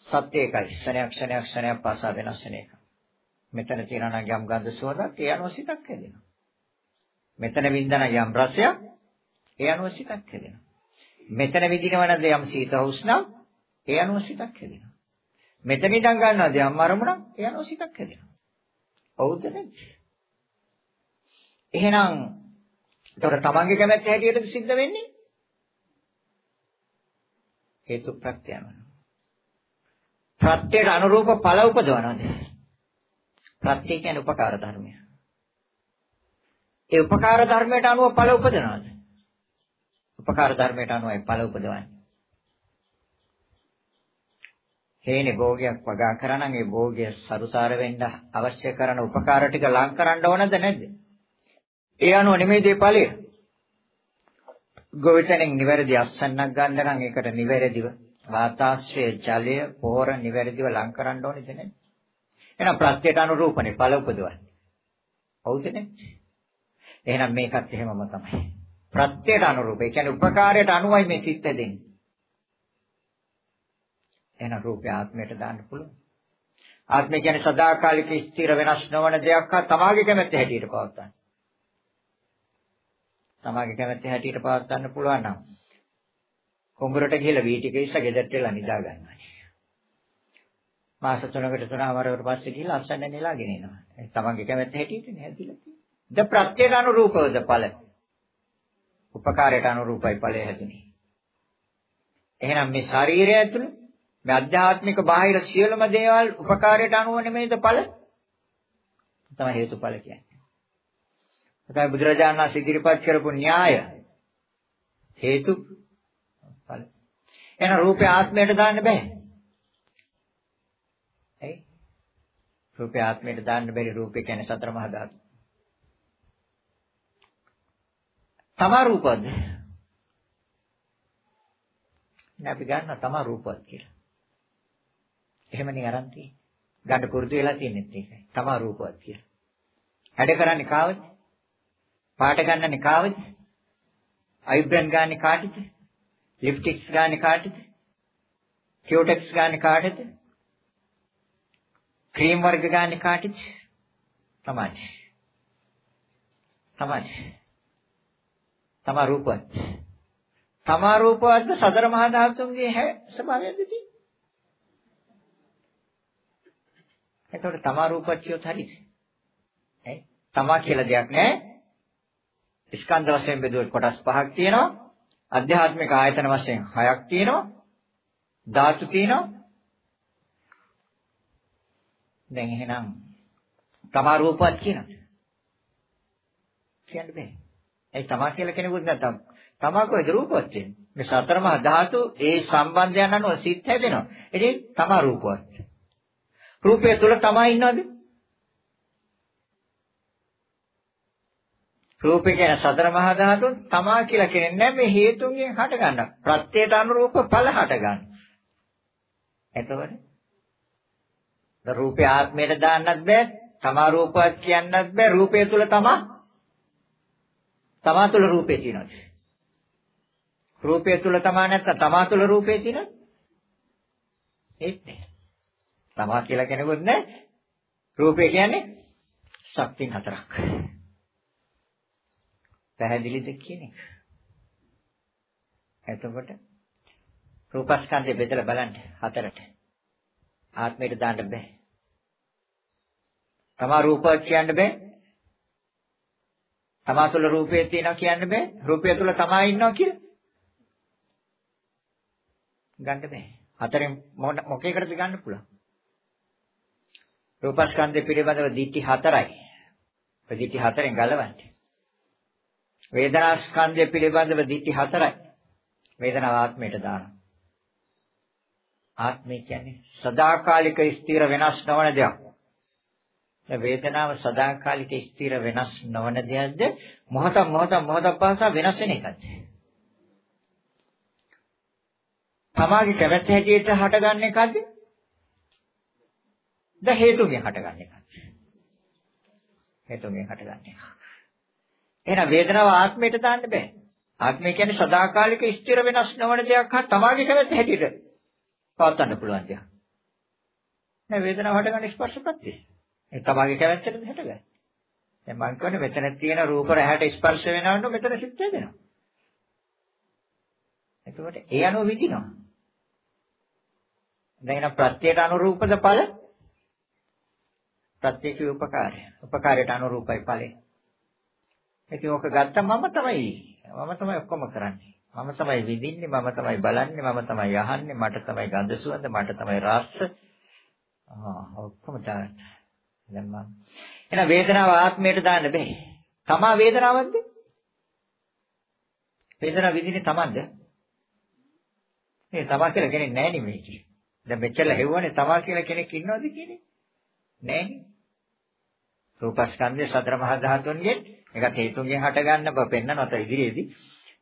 සත්‍ය එකයි. ක්ෂණයක් ක්ෂණයක් ක්ෂණයක් පාසා වෙනස් වෙන එක. මෙතන තියෙනවා නම් යම් ගන්ධ සුවඳක් ඒ අනුව සිතක් හැදෙනවා. මෙතන විඳන යම් රසයක් ඒ අනුව සිතක් හැදෙනවා. මෙතන විඳිනවනද යම් සීත උෂ්ණ ඒ අනුව සිතක් හැදෙනවා. මෙතන ඉඳන් ගන්නවද යම් අරමුණක් ඒ අනුව සිතක් හැදෙනවා. හවුද නැද්ද? එහෙනම් ඒතර තමන්ගේ කැමැත්ත හැටියටද සිද්ධ වෙන්නේ? හේතු ප්‍රත්‍යයම. ප්‍රත්‍යයට අනුරූප ඵල උපදවනවාද? ප්‍රත්‍ය කියන්නේ උපකාර ධර්මය. ඒ උපකාර ධර්මයට අනුව ඵල උපදවනවාද? උපකාර ධර්මයට අනුවයි ඵල උපදවන්නේ. හේනේ භෝගයක් වගා කරා නම් ඒ භෝගය සරුසාර වෙන්න අවශ්‍ය කරන උපකාර ටික ලං කරන්න ඕනද නැද්ද? ඒ අනුව නෙමෙයි මේ ඵලය. ගොවිතැනෙන් නිවැරදි අස්සන්නක් ගන්න නම් ඒකට නිවැරදිව වාතාශ්‍රය ජලය පොහොර නිවැරදිව ලං කරන්න ඕනේද නැද්ද? එහෙනම් ප්‍රත්‍යයට අනුරූපනේ ඵල උපදවන්නේ. හවුද නැද්ද? එහෙනම් මේකත් එහෙමම තමයි. ප්‍රත්‍යයට අනුරූප. ඒ කියන්නේ උපකාරයට අනුවයි මේ සිත් දෙන්නේ. එහෙනම් රූපය ආත්මයට දාන්න පුළුවන්. ආත්මය කියන්නේ සදාකාලික ස්ථිර වෙනස් නොවන දෙයක් හා තමාගේ කැමැත්ත හැටියට පවත්වන්න. තමාගේ කැමැත්ත හැටියට පවත්වන්න පුළුවන් නම් කොඹරට ගිහලා වී ටික ඉස්ස ගෙදරට එලා නිදා ගන්නවා. මාස 3කට 3මාරකට පස්සේ ගිහලා අස්සන්න නෙලාගෙන එනවා. ඒ තමන්ගේ කැමැත්ත හැටියටනේ හැදිලා තියෙන්නේ. ද ප්‍රත්‍යයට අනුරූපවද ඵල. උපකාරයට අනුරූපයි ඵලය හැදුනේ. එහෙනම් මේ ශරීරය ඇතුළේ මේ අධ්‍යාත්මික බාහිර සියලුම දේවල් උපකාරයට අනුව නෙමෙයිද ඵල? තමයි හේතුඵල කියන්නේ. ඒකයි බුදුරජාණන් වහන්සේ ඉදිරිපත් කරපු න්‍යාය හේතු ඵල. එහෙනම් රූපය ආත්මයට දාන්න බෑ. ඇයි? රූපේ ආත්මයට දාන්න බැරි රූපේ කියන්නේ සතර මහා ධාතු. තමා රූපද? නෑ අපි ගන්න තමා රූපවත් කියලා. එහෙමනේ අරන් තියෙන්නේ. ගන්න පුරුදු වෙලා තියෙනෙත් ඒකයි. තමා රූපවත් කියලා. හැඩ කරන්නේ කාවද? පාට ගන්නන්නේ කාවද? අයිබ්‍රන් ගන්න කාටද? ලිප්ස්ටික්ස් ගන්න කාටද? කියෝටෙක්ස් ගන්න කාටද? ක්‍රීම් වර්ග ගන්න කාටද? තමයි. තමයි. තමා රූපවත්. තමා රූපවත් සතර මහා ධාතුන්ගේ ස්වභාවයද තියෙන්නේ. එතකොට තමා රූපවත් කියොත් හරිද? ඈ තමා කියලා දෙයක් නැහැ. ස්කන්ධ වශයෙන් බෙදුවොත් කොටස් පහක් තියෙනවා. අධ්‍යාත්මික ආයතන වශයෙන් හයක් තියෙනවා. ධාතු තියෙනවා. දැන් එහෙනම් තමා රූපවත් කියනද? කියන්න බෑ. ඒ තමා කියලා කෙනෙකුත් නැත්තම් තමා කොහෙද රූපවත් වෙන්නේ? මේ සතර මහා ධාතු ඒ සම්බන්ධයන් අනුව සිත් හැදෙනවා. ඉතින් තමා රූපවත්. රූපය තුල තමා ඉන්නවද? රූපේ කියන සතර මහා ධාතුන් තමා කියලා කියන්නේ නැහැ මේ හේතුන්ගෙන් හට ගන්න. ප්‍රත්‍යයට අනුරූප ඵල හට ගන්න. එතකොට ද රූපේ ආත්මයට දාන්නත් බෑ. තමා රූපවත් කියන්නත් බෑ. රූපය තුල තමා තමා තුල රූපේ තියෙනවා. රූපය තුල තමා නැත්නම් තමා තුල රූපේ තියෙනවා. ඒත් නෑ. තමා කියලා කෙනෙකුත් නෑ. රූපය කියන්නේ ශක්තින් හතරක්. පැහැදිලිද කියන එක. එතකොට රූපස්කන්ධය බෙදලා බලන්න හතරට. ආත්මයට දාන්න බෑ. තමා රූප කියන්න බෑ. තමා තුළ රූපේ තියෙනවා කියන්න බෑ. රූපය තුළ තමා ඉන්නවා කියලා. ගන්න බෑ. හතරෙන් මොකේකටද ගන්න පුළුවන්? රූපස්කන්ධය පිළිබඳව දිට්ඨි හතරයි. ඔය දිට්ඨි හතරෙන් ගලවන්නේ. වේදනා ස්කන්ධය පිළිබඳව දිටි හතරයි. වේදනාව ආත්මයට දානවා. ආත්මය කියන්නේ සදාකාලික ස්ථිර වෙනස් නොවන දෙයක්. වේදනාව සදාකාලික ස්ථිර වෙනස් නොවන දෙයක්ද මොහොත මොහොත මොහොත පාසා වෙනස් වෙන එකක්ද? තමාගේ කැමැත්ත හැටියට හටගන්න එකක්ද? ද හේතුගෙන් හටගන්න එකක්ද? හේතුගෙන් හටගන්න එකක්. එහෙනම් වේදනාව ආත්මයට දාන්න බෑ. ආත්මය කියන්නේ සදාකාලික ස්ථිර වෙනස් නොවන දෙයක් හා තමාගේ කැමැත්ත හැටියට පවත්වන්න පුළුවන් දෙයක්. නෑ වේදනාව හටගන්න ස්පර්ශ ප්‍රත්‍යය. ඒ තමාගේ කැමැත්තටද හටගන්නේ. දැන් මම කියන්නේ මෙතන තියෙන රූප රැහැට ස්පර්ශ වෙනවනම් මෙතන සිත් වෙනවා. එතකොට ඒ අනුව විදිනවා. දැන් එන ප්‍රත්‍යයට අනුරූපද ඵල? ප්‍රත්‍යක්ෂ උපකාරය. උපකාරයට අනුරූපයි ඵලය. ඉතින් ඕක ගත්තා මම තමයි. මම තමයි ඔක්කොම කරන්නේ. මම තමයි විඳින්නේ, මම තමයි බලන්නේ, මම තමයි අහන්නේ, මට තමයි ගඳ සුවඳ, මට තමයි රස. ආ ඔක්කොම දාන්න. දැන් මම එහෙනම් වේදනාව ආත්මයට දාන්න බෑ. තමා වේදනාවක්ද? වේදනාව විඳින්නේ තමන්ද? මේ තමා කියලා කෙනෙක් නැහැ නේ මේකේ. දැන් මෙච්චර හෙව්වනේ තමා කියලා කෙනෙක් ඉන්නවද කියන්නේ? නැහැ නේ. රූපස්කන්ධය සතර මහා ධාතුන්ගෙන් ඒකත් හේතුන්ගෙන් හටගන්න බව පෙන්වනත ඉදිරියේදී.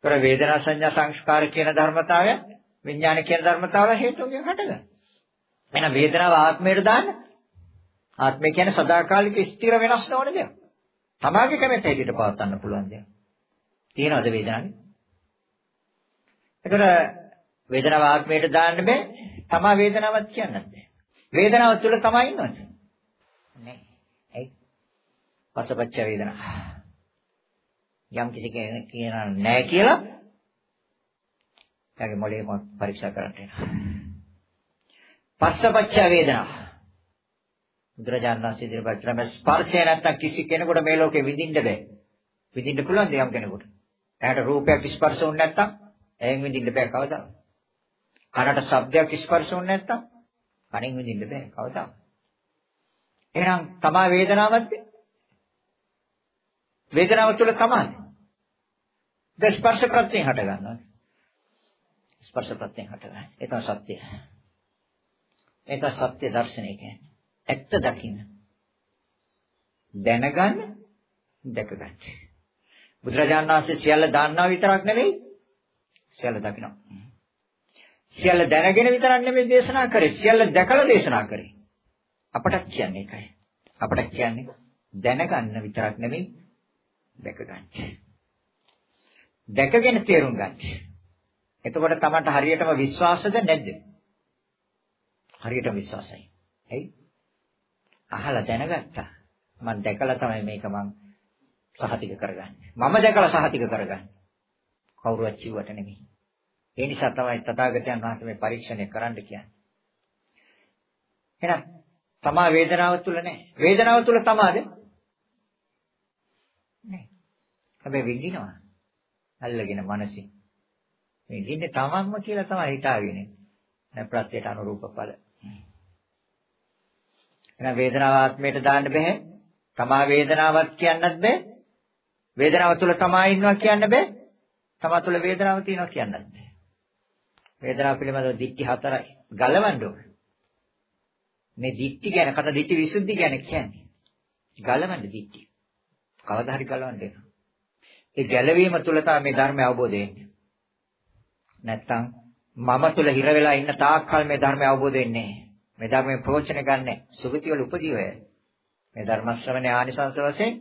ඒතර වේදනා සංඥා සංස්කාර කියන ධර්මතාවය විඥාන කියන ධර්මතාවය හේතුන්ගෙන් හටගන්න. එහෙනම් වේදනාව ආත්මයට දාන්න. ආත්මය කියන්නේ සදාකාලික ස්ථිර වෙනස් නොවන දෙයක්. තමාගේ කැමැත්ත හැටියට පවත්වන්න පුළුවන් දෙයක්. තියෙනවද වේදනාවේ? ඒතර වේදනාව ආත්මයට දාන්න බෑ. තමා වේදනාවක් කියන්නත් බෑ. වේදනාව තුළ තමයි ඉන්නවද? නෑ. ඇයි? පසපච්ච වේදනා. යම් කිසි කෙනෙක් කියනවා නැහැ කියලා එයාගේ මොළේ මොකක් පරීක්ෂා කරන්න වෙනවා. පස්සපච්ච වේදනා. බුදුරජාණන් වහන්සේ ඉදිරිපත් කරන ස්පර්ශය නැත්තම් කිසි කෙනෙකුට මේ ලෝකේ විඳින්න බෑ. විඳින්න පුළුවන් දෙයක් කෙනෙකුට. ඇහැට රූපයක් ස්පර්ශ වුනේ නැත්තම් ඇහෙන් විඳින්න බෑ කවදා. කනට ශබ්දයක් ස්පර්ශ වුනේ නැත්තම් කනෙන් විඳින්න බෑ කවදා. එහෙනම් තමා වේදනාවක්ද? වේදනාව තුළ තමයි. ද ස්පර්ශ ප්‍රත්‍යයෙන් හට ගන්නවා. ස්පර්ශ ප්‍රත්‍යයෙන් හට ගන්න. ඒක තමයි සත්‍යය. ඒක සත්‍ය දර්ශනය කියන්නේ. ඇත්ත දකින්න. දැනගන්න දැකගන්න. බුදුරජාණන් වහන්සේ සියල්ල දන්නා විතරක් නෙවෙයි සියල්ල දකිනවා. සියල්ල දැනගෙන විතරක් නෙවෙයි දේශනා කරේ. සියල්ල දැකලා දේශනා කරේ. අපට කියන්නේ ඒකයි. අපට කියන්නේ දැනගන්න විතරක් නෙවෙයි දැකගන්න. දැකගෙන තේරුම් ගන්න. එතකොට තමයි හරියටම විශ්වාසද නැද්ද? හරියට විශ්වාසයි. ඇයි? අහලා දැනගත්තා. මම දැකලා තමයි මේක මං සහතික කරගන්නේ. මම දැකලා සහතික කරගන්නේ. කවුරුවත් කිව්වට නෙමෙයි. ඒ නිසා තමයි තථාගතයන් වහන්සේ මේ පරීක්ෂණය කරන්න කියන්නේ. එහෙනම් තමා වේදනාව තුල නැහැ. වේදනාව තුල තමාද? නැහැ. හැබැයි විඳිනවා. අල්ලගෙන මනසින්. විඳින්නේ තමන්ම කියලා තමයි හිතාගෙන. දැන් ප්‍රත්‍යයට අනුරූප ඵල. එහෙනම් වේදනාව ආත්මයට දාන්න බෑ. තමා වේදනාවක් කියන්නත් බෑ. වේදනාව තුල තමා ඉන්නවා කියන්න බෑ. තමා තුල වේදනාව තියෙනවා කියන්නත් බෑ. වේදනාව පිළිබඳව දික්ටි හතරයි ගලවන්න ඕන. මේ දික්ටි ගැන කට දික්ටි විසුද්ධි ගැන කියන්නේ. ගලවන්න දික්ටි. කවදා හරි ගලවන්න වෙනවා. ඒ ගැලවීම තුල තමයි මේ ධර්මය අවබෝධ වෙන්නේ. නැත්තම් මම තුල හිර වෙලා ඉන්න තාක්කල් මේ ධර්මය අවබෝධ වෙන්නේ නැහැ. මේ ධර්මයේ ප්‍රෝචන ගන්න සුගති වල උපදීවය. මේ ධර්ම ශ්‍රවණේ ආනිසංස වශයෙන්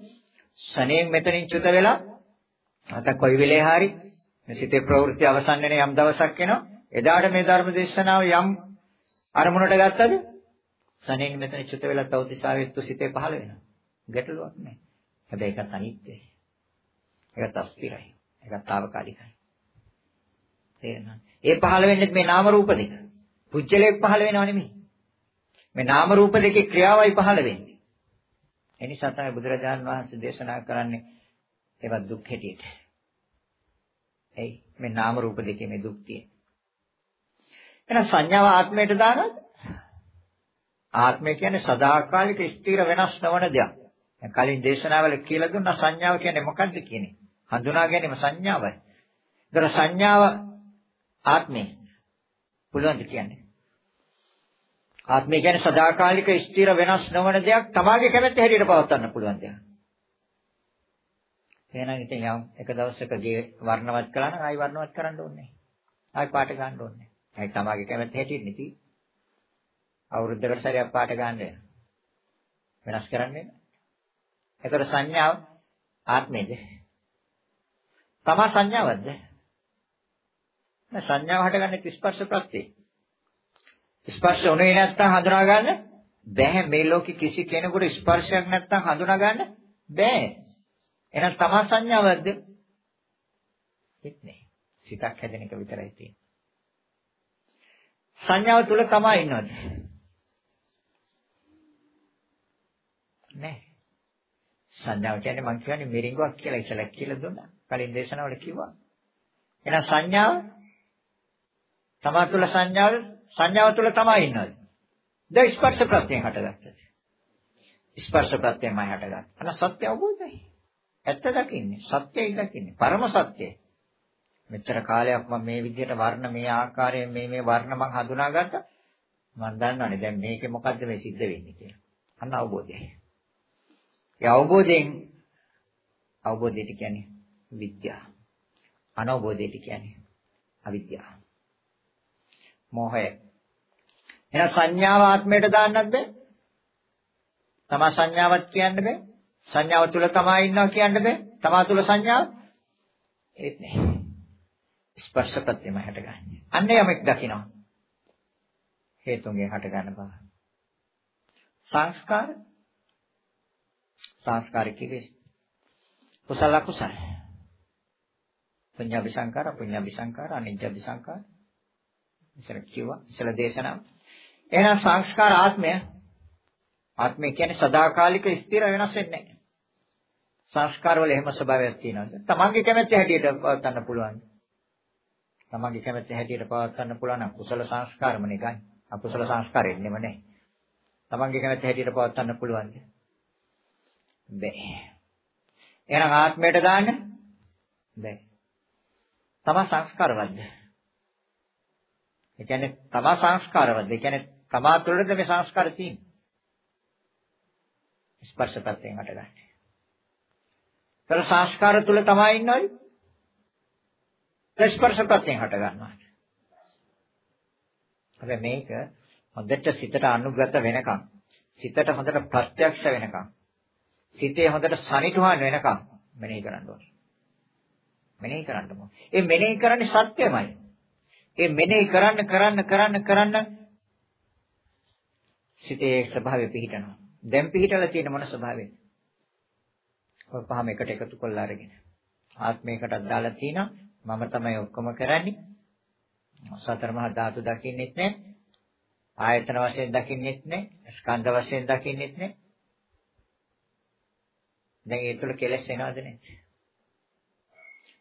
ශණයෙන් මෙතනින් චුත වෙලා අත කොයි වෙලේ හරි මේ සිතේ ප්‍රවෘත්ති අවසන් වෙන යම් දවසක් එනවා. එදාට මේ ධර්ම දේශනාව යම් අරමුණට ගත්තද ශණයෙන් මෙතන චුත වෙලා තවතිසාවෙත්තු සිතේ පහළ වෙනවා. ගැටලුවක් නැහැ. හැබැයි ඒකත් අනිත්‍යයි. ඒකත් අස්තිරයි. ඒකත් తాවකාලිකයි. තේරෙනවද? ඒ පහළ වෙන්නේ මේ නාම රූප දෙක. පුජ්‍යලයක් පහළ වෙනව නෙමෙයි. මේ නාම රූප දෙකේ ක්‍රියාවයි පහළ වෙන්නේ. ඒ නිසා තමයි බුදුරජාන් වහන්සේ දේශනා කරන්නේ ඒවත් දුක් හැටියට. එයි මේ නාම රූප දෙකේ මේ දුක් තියෙන. එහෙනම් සංඥාව ආත්මයට දානවද? ආත්මය කියන්නේ සදාකාලික ස්ථිර වෙනස් නොවන දෙයක්. දැන් කලින් දේශනාවල කියලා දුන්නා සංඥාව කියන්නේ මොකක්ද කියන්නේ? හඳුනා ගැනීම සංඥාවයි. ඒතර සංඥාව ආත්මය. පුළුවන්ද කියන්නේ? ආත්මය කියන්නේ සදාකාලික ස්ථිර වෙනස් නොවන දෙයක් තමාගේ කැමැත්ත හැටියට පවත්වන්න පුළුවන් දෙයක්. එහෙනම් ඉතින් යම් එක දවසක ගේ වර්ණවත් කළා නම් ආයි වර්ණවත් කරන්න ඕනේ. ආයි පාට ගන්න ඕනේ. ආයි තමාගේ කැමැත්ත හැටියට නෙති. අවුරුද්දකට සැරයක් පාට ගන්න වෙන. වෙනස් කරන්නේ නැහැ. ඒතර සංඥාව ආත්මේද? තමා සංඥාවක්ද? නෑ සංඥාව හටගන්නේ ස්පර්ශ ප්‍රත්‍යේ. ස්පර්ශ උනේ නැත්තම් හඳුනා ගන්න බැහැ මේ ලෝකෙ කිසි කෙනෙකුට ස්පර්ශයක් නැත්තම් හඳුනා ගන්න බෑ. එහෙනම් තමා සංඥාවක්ද? එන්නේ. සිතක් හැදෙන එක විතරයි තියෙන්නේ. සංඥාව තුල තමා ඉන්නවද? නෑ. සංඥාව කියන්නේ මම කියන්නේ මිරිඟුවක් කියලා ඉතලක් කියලා දුන්නා. කලින් දේශනාවල කිව්වා. එහෙනම් සංඥාව තමා තුළ සංඥාව සංඥාව තුළ තමයි ඉන්නවද? දැන් ස්පර්ශ ප්‍රත්‍යයෙන් හටගත්තද? ස්පර්ශ ප්‍රත්‍යයමයි හටගත්තේ. අන සත්‍ය අවබෝධයි. ඇත්ත දකින්නේ. සත්‍යයි දකින්නේ. පරම සත්‍යයි. මෙච්චර කාලයක් මම මේ විදිහට වර්ණ මේ ආකාරයෙන් මේ මේ වර්ණ මම හඳුනාගත්තා. මම දන්නවනේ දැන් මේකේ මොකද්ද මේ සිද්ධ වෙන්නේ කියලා. අන්න අවබෝධයයි. ඒ අවබෝධයෙන් අවබෝධයට කියන්නේ විද්‍යාව. අනවබෝධයට කියන්නේ අවිද්‍යාව. මෝහය. එහෙනම් සංඥාව ආත්මයට දාන්නත් බෑ. තමා සංඥාවක් කියන්න බෑ. සංඥාව තුල තමා ඉන්නවා කියන්න බෑ. තමා තුල සංඥාව ඒත් නෑ. ස්පර්ශ ප්‍රත්‍යම හැටගන්නේ. අන්න යමෙක් දකිනවා. හේතුන්ගෙන් හටගන්න බව. සංස්කාර සංස්කාර කිව්වේ කුසල කුසල. පුඤ්ඤාභි සංකාර පුඤ්ඤාභි සංකාර අනිජ්ජාභි සංකාර ඉස්සර කිව්වා ඉස්සල දේශනාව. එහෙනම් සංස්කාර ආත්මය ආත්මය කියන්නේ සදාකාලික ස්ථිර වෙනස් වෙන්නේ නැහැ. සංස්කාර වල එහෙම ස්වභාවයක් තියෙනවද? තමන්ගේ කැමැත්ත හැටියට පවත්වන්න පුළුවන්. තමන්ගේ කැමැත්ත හැටියට පවත්වන්න පුළුවන් නම් කුසල සංස්කාරමනේ ගන්න. අකුසල සංස්කාර එන්නෙම නැහැ. තමන්ගේ කැමැත්ත හැටියට පවත්වන්න පුළුවන්ද? බැහැ. එහෙනම් ආත්මයට දාන්න බැහැ. තම සංස්කාරවත්ද? ඒ කියන්නේ තමා සංස්කාරවත්ද? ඒ කියන්නේ තමා තුළද මේ සංස්කාර තියෙන්නේ? ස්පර්ශ ප්‍රත්‍යයෙන් හටගන්නේ. ඒතර සංස්කාර තුල තමයි ඉන්නවනේ. ස්පර්ශ ප්‍රත්‍යයෙන් හට ගන්නවා. හැබැයි මේක හොඳට සිතට අනුගත වෙනකම් සිතට හොඳට ප්‍රත්‍යක්ෂ වෙනකම් සිතේ හොඳට සනිටුහන් වෙනකම් මෙනෙහි කරන්න ඕනේ. මෙනෙහි කරන්න ඕනේ. ඒ මෙනෙහි කරන්නේ සත්‍යමයි. ඒ මෙනෙහි කරන්න කරන්න කරන්න කරන්න සිතේ ස්වභාවය පිහිටනවා. දැන් පිහිටලා තියෙන මොන ස්වභාවයද? ඔය පහම එකට එකතු කරලා අරගෙන. ආත්මයකටත් දාලා තිනා මම තමයි ඔක්කොම කරන්නේ. සතර මහා ධාතු දකින්නෙත් නැහැ. ආයතන වශයෙන් දකින්නෙත් නැහැ. ස්කන්ධ වශයෙන් දකින්නෙත් නැහැ. දැන් ඒ තුල කෙලෙස් එනවද නැද්ද?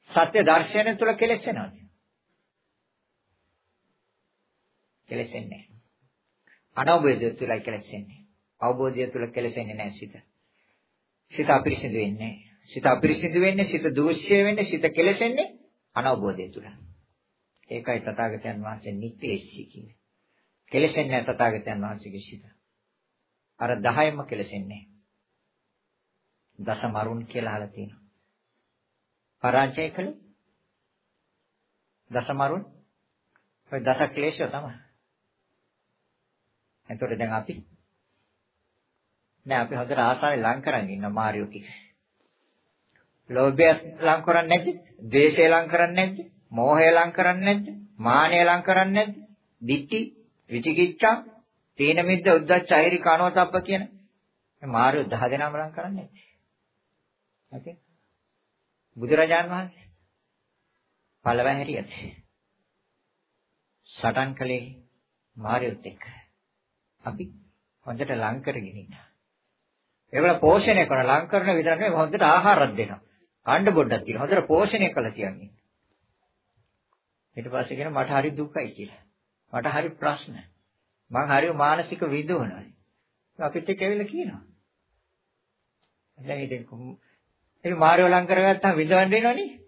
සත්‍ය දර්ශනය තුල කෙලෙස් එනවද? කෙලෙස් එන්නේ නැහැ. අනවබෝධය තුලයි කෙලෙස් එන්නේ. අවබෝධය තුල කෙලෙස් එන්නේ නැහැ සිත. සිත අපිරිසිදු වෙන්නේ. සිත අපිරිසිදු වෙන්නේ, සිත දෝෂ්‍ය වෙන්නේ, සිත කෙලෙසෙන්නේ අනවබෝධය තුල. ඒකයි තථාගතයන් වහන්සේ නිත්‍යේශී කියන්නේ. කෙලෙසෙන්නේ නැහැ තථාගතයන් වහන්සේගේ සිත. අර 10ෙම කෙලෙසෙන්නේ. දස මරුන් කියලා අහලා තියෙනවා. පරාජය කළේ දස මරුන් ඔය දස ක්ලේශය තමයි. එතකොට දැන් අපි නෑ අපි හොඳට ආසාවෙන් ලං කරන් ඉන්න මාරියෝ ටික. ලෝභය ලං කරන්නේ නැද්ද? ද්වේෂය ලං කරන්නේ නැද්ද? මෝහය ලං කරන්නේ නැද්ද? මානය ලං කරන්නේ නැද්ද? ditthi, විචිකිච්ඡා, තීන මිද්ද, උද්ධච්ච, අහිරි කනෝතප්ප කියන මේ මාරියෝ 10 දෙනාම ලං කරන්නේ නැද්ද? ඕකේ. බුදුරජාන් වහන්සේ පළවෙනි හැටියට සටන් කළේ මාරියොත් එක්ක. අපි හොඳට ලං කරගෙන ඉන්නවා. ඒගොල්ලෝ පෝෂණය කරන ලං කරන විතර නෙවෙයි හොඳට ආහාරයක් දෙනවා. කණ්ඩ බොඩක් තියෙනවා. හොඳට පෝෂණය කළා කියන්නේ. ඊට පස්සේ කියන මට හරි දුකයි කියලා. මට හරි ප්‍රශ්න. මං හරි මානසික විඳවනවා. අපිත් එක්ක ඇවිල්ලා කියනවා. දැන් ඉතින් ඒක මාර්යව ලං කරගත්තාම විඳවන්න වෙනවනේ.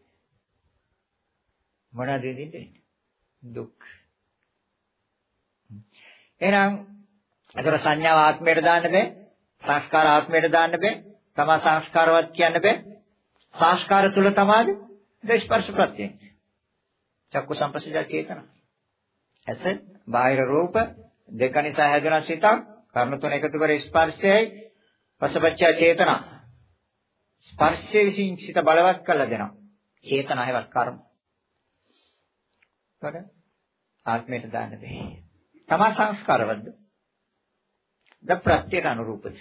මොනවද දෙන්නේ? දුක්. එහෙනම් අතර සංඥාව ආත්මයට දාන්න බෑ. සංස්කාර ආත්මයට දාන්න බෑ. තමා සංස්කාරවත් කියන්න බෑ. සංස්කාර තුල තමාද ස්පර්ශ ප්‍රත්‍යය. චක්කු සම්පස්සජා චේතන. ඇස බාහිර රූප දෙක නිසා හැදෙන සිතක් කර්ණ තුන එකතු කර ස්පර්ශයයි පසපච්චා චේතන. ස්පර්ශය විසින් සිත බලවත් කරලා දෙනවා. චේතන හැවත් කර්ම. එතකොට ආත්මයට දාන්න බෑ. තමා සංස්කාරවත්ද? ද ප්‍රත්‍යයට අනුරූපද?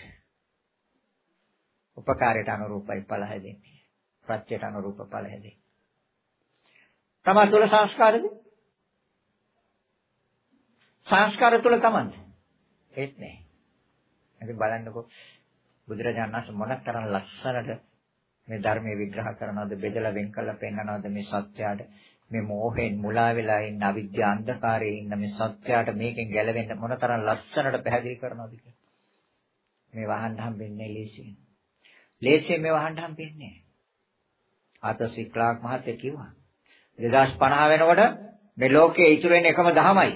උපකාරයට අනුරූපයි ඵල හැදෙන්නේ. ප්‍රත්‍යයට අනුරූප ඵල හැදෙන්නේ. තමා තුළ සංස්කාරද? සංස්කාර තුළ තමන්ද? ඒත් නෑ. අපි බලන්නකෝ බුදුරජාණන් වහන්සේ මොනතරම් ලස්සනට මේ ධර්මයේ විග්‍රහ කරනවද බෙදලා වෙන් කරලා පෙන්නනවද මේ සත්‍යයට මේ මෝහයෙන් මුලා වෙලා ඉන්න අවිද්‍යා අන්ධකාරයේ ඉන්න මේ සත්‍යයට මේකෙන් ගැලවෙන්න මොනතරම් ලස්සනට පැහැදිලි කරනවද කියලා. මේ වහන්න හම්බෙන්නේ ලේසියෙන්. ලේසියෙන් මේ වහන්න හම්බෙන්නේ. ආතසි ක්ලාක් මහත්තයා කිව්වා. 2050 වෙනකොට මේ ලෝකයේ ඉතුරු වෙන එකම දහමයි.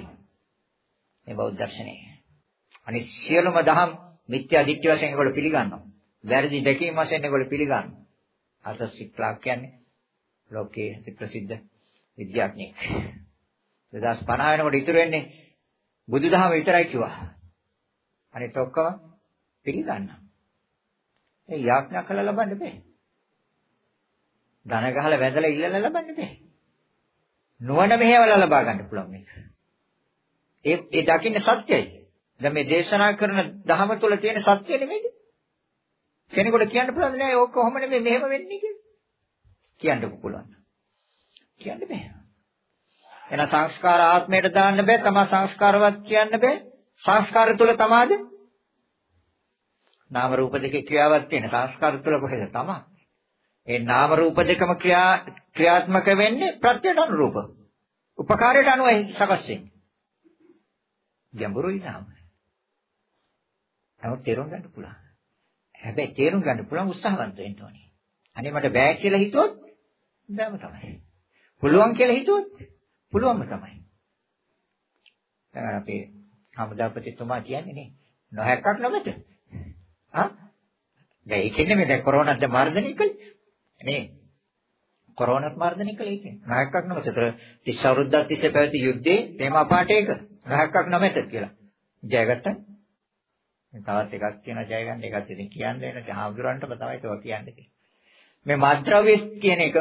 මේ බෞද්ධ දර්ශනය. අනිත් සියලුම දහම් මිත්‍යා දිට්ඨි වශයෙන් ඒගොල්ලෝ පිළිගන්නවා. වැරදි දැකීම වශයෙන් ඒගොල්ලෝ පිළිගන්නවා. ආතසි ක්ලාක් කියන්නේ ලෝකයේ අති ප්‍රසිද්ධ විද්‍යාඥයෙක්. 2050 වෙනකොට ඉතුරු වෙන්නේ බුදුදහම විතරයි කිව්වා. අනිත් ඔක්කොම පිළිගන්නවා. ඒ යාඥා කළ ලබන්න බෑ. ධන ගහලා වැදලා ඉල්ලලා ලබන්න බෑ. නුවණ මෙහෙवला ලබා ගන්න පුළුවන් මේක. ඒ ඒ දකින්න සත්‍යයි. දැන් මේ දේශනා කරන ධහම තුළ තියෙන සත්‍ය නෙමෙයිද? කෙනෙකුට කියන්න පුළුවන් නෑ ඕක කොහොම නෙමෙයි මෙහෙම වෙන්නේ කියලා. කියන්න පුළුවන්. කියන්න බෑ. එන සංස්කාර ආත්මයට දාන්න බෑ. තමා සංස්කාරවත් කියන්න බෑ. සංස්කාර තුළ තමාද? නාම රූප දෙකේ ක්‍රියාවක් තියෙන සංස්කාර තුළ කොහෙද තමා? ඒ නාම රූප දෙකම ක්‍රියා ක්‍රියාත්මක වෙන්නේ ප්‍රත්‍යයට අනුරූප. උපකාරයට අනුවයි සකස් වෙන්නේ. ගැඹුරුයි නාම. නමුත් තේරුම් ගන්න පුළුවන්. හැබැයි තේරුම් ගන්න පුළුවන් උත්සාහවන්ත වෙන්න ඕනේ. අනේ මට බෑ කියලා හිතුවොත් බෑම තමයි. පුළුවන් කියලා හිතුවොත් පුළුවන්ම තමයි. දැන් අපේ හමුදාපතිතුමා කියන්නේ නේ නොහැක්කක් නොමැත. ආ දැන් ඒකෙන්නේ මේ දැන් කොරෝනාත් මර්ධනය කළේ. නේ? කොරෝනාත් මර්ධනය කළේ ඒකෙන්. රහක්ක් නැමෙත. ඒතර 30 අවුරුද්දක් තිස්සේ පැවති යුද්ධේ තේමා පාට ඒක. රහක්ක් නැමෙත කියලා. ජයගත්තා. මේ තවත් එකක් තියෙනවා ජය ගන්න එකක් ඉතින් කියන්නේ නැහැ. හාමුදුරන්ටම තමයි ඒක කියන්නේ. මේ මාත්‍රාවේ කියන එක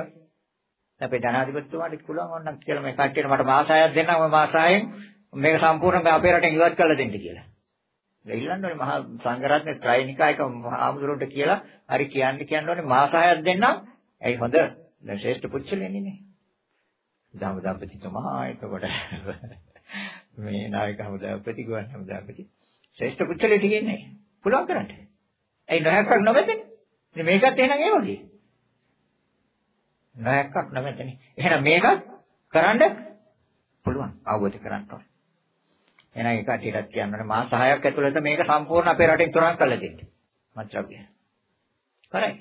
අපේ ජනාධිපතිතුමාට පුළුවන් වුණා කියලා මේ කට්ටියට මට මාස 6ක් දෙන්නම් ඔය මාස 6ෙන් මේක සම්පූර්ණ අපේ රටෙන් ඉවත් කරලා දෙන්න කියලා. ඉල්ලන්න ඕනේ මහා සංඝරත්නයේ ත්‍රිනිකායක මහාමුදුරන්ට කියලා හරි කියන්න කියන්න ඕනේ මාස 6ක් දෙන්නම්. ඇයි හොඳ දැන් ශ්‍රේෂ්ඨ පුච්චලෙන්නේ නේ. දාමදාපතිතුමා එතකොට මේ නායක හමුදාපති ගුවන් හමුදාපති ශ්‍රේෂ්ඨ පුච්චලේ තියෙන්නේ. පුළුවන් කරන්න. ඇයි නොහැක්කක් නොමැතනේ. මේකත් එහෙනම් ඒ වගේ. නොහැක්කක් නොමැතනේ. එහෙනම් මේකත් කරන්න පුළුවන්. අවබෝධ කරගන්න ඕනේ. එහෙනම් ඒ කටියට කියන්න ඕනේ මාස 6ක් ඇතුළත මේක සම්පූර්ණ අපේ රටෙන් තොරන් කරලා දෙන්න. මත්ද්‍රව්‍ය. කරයි.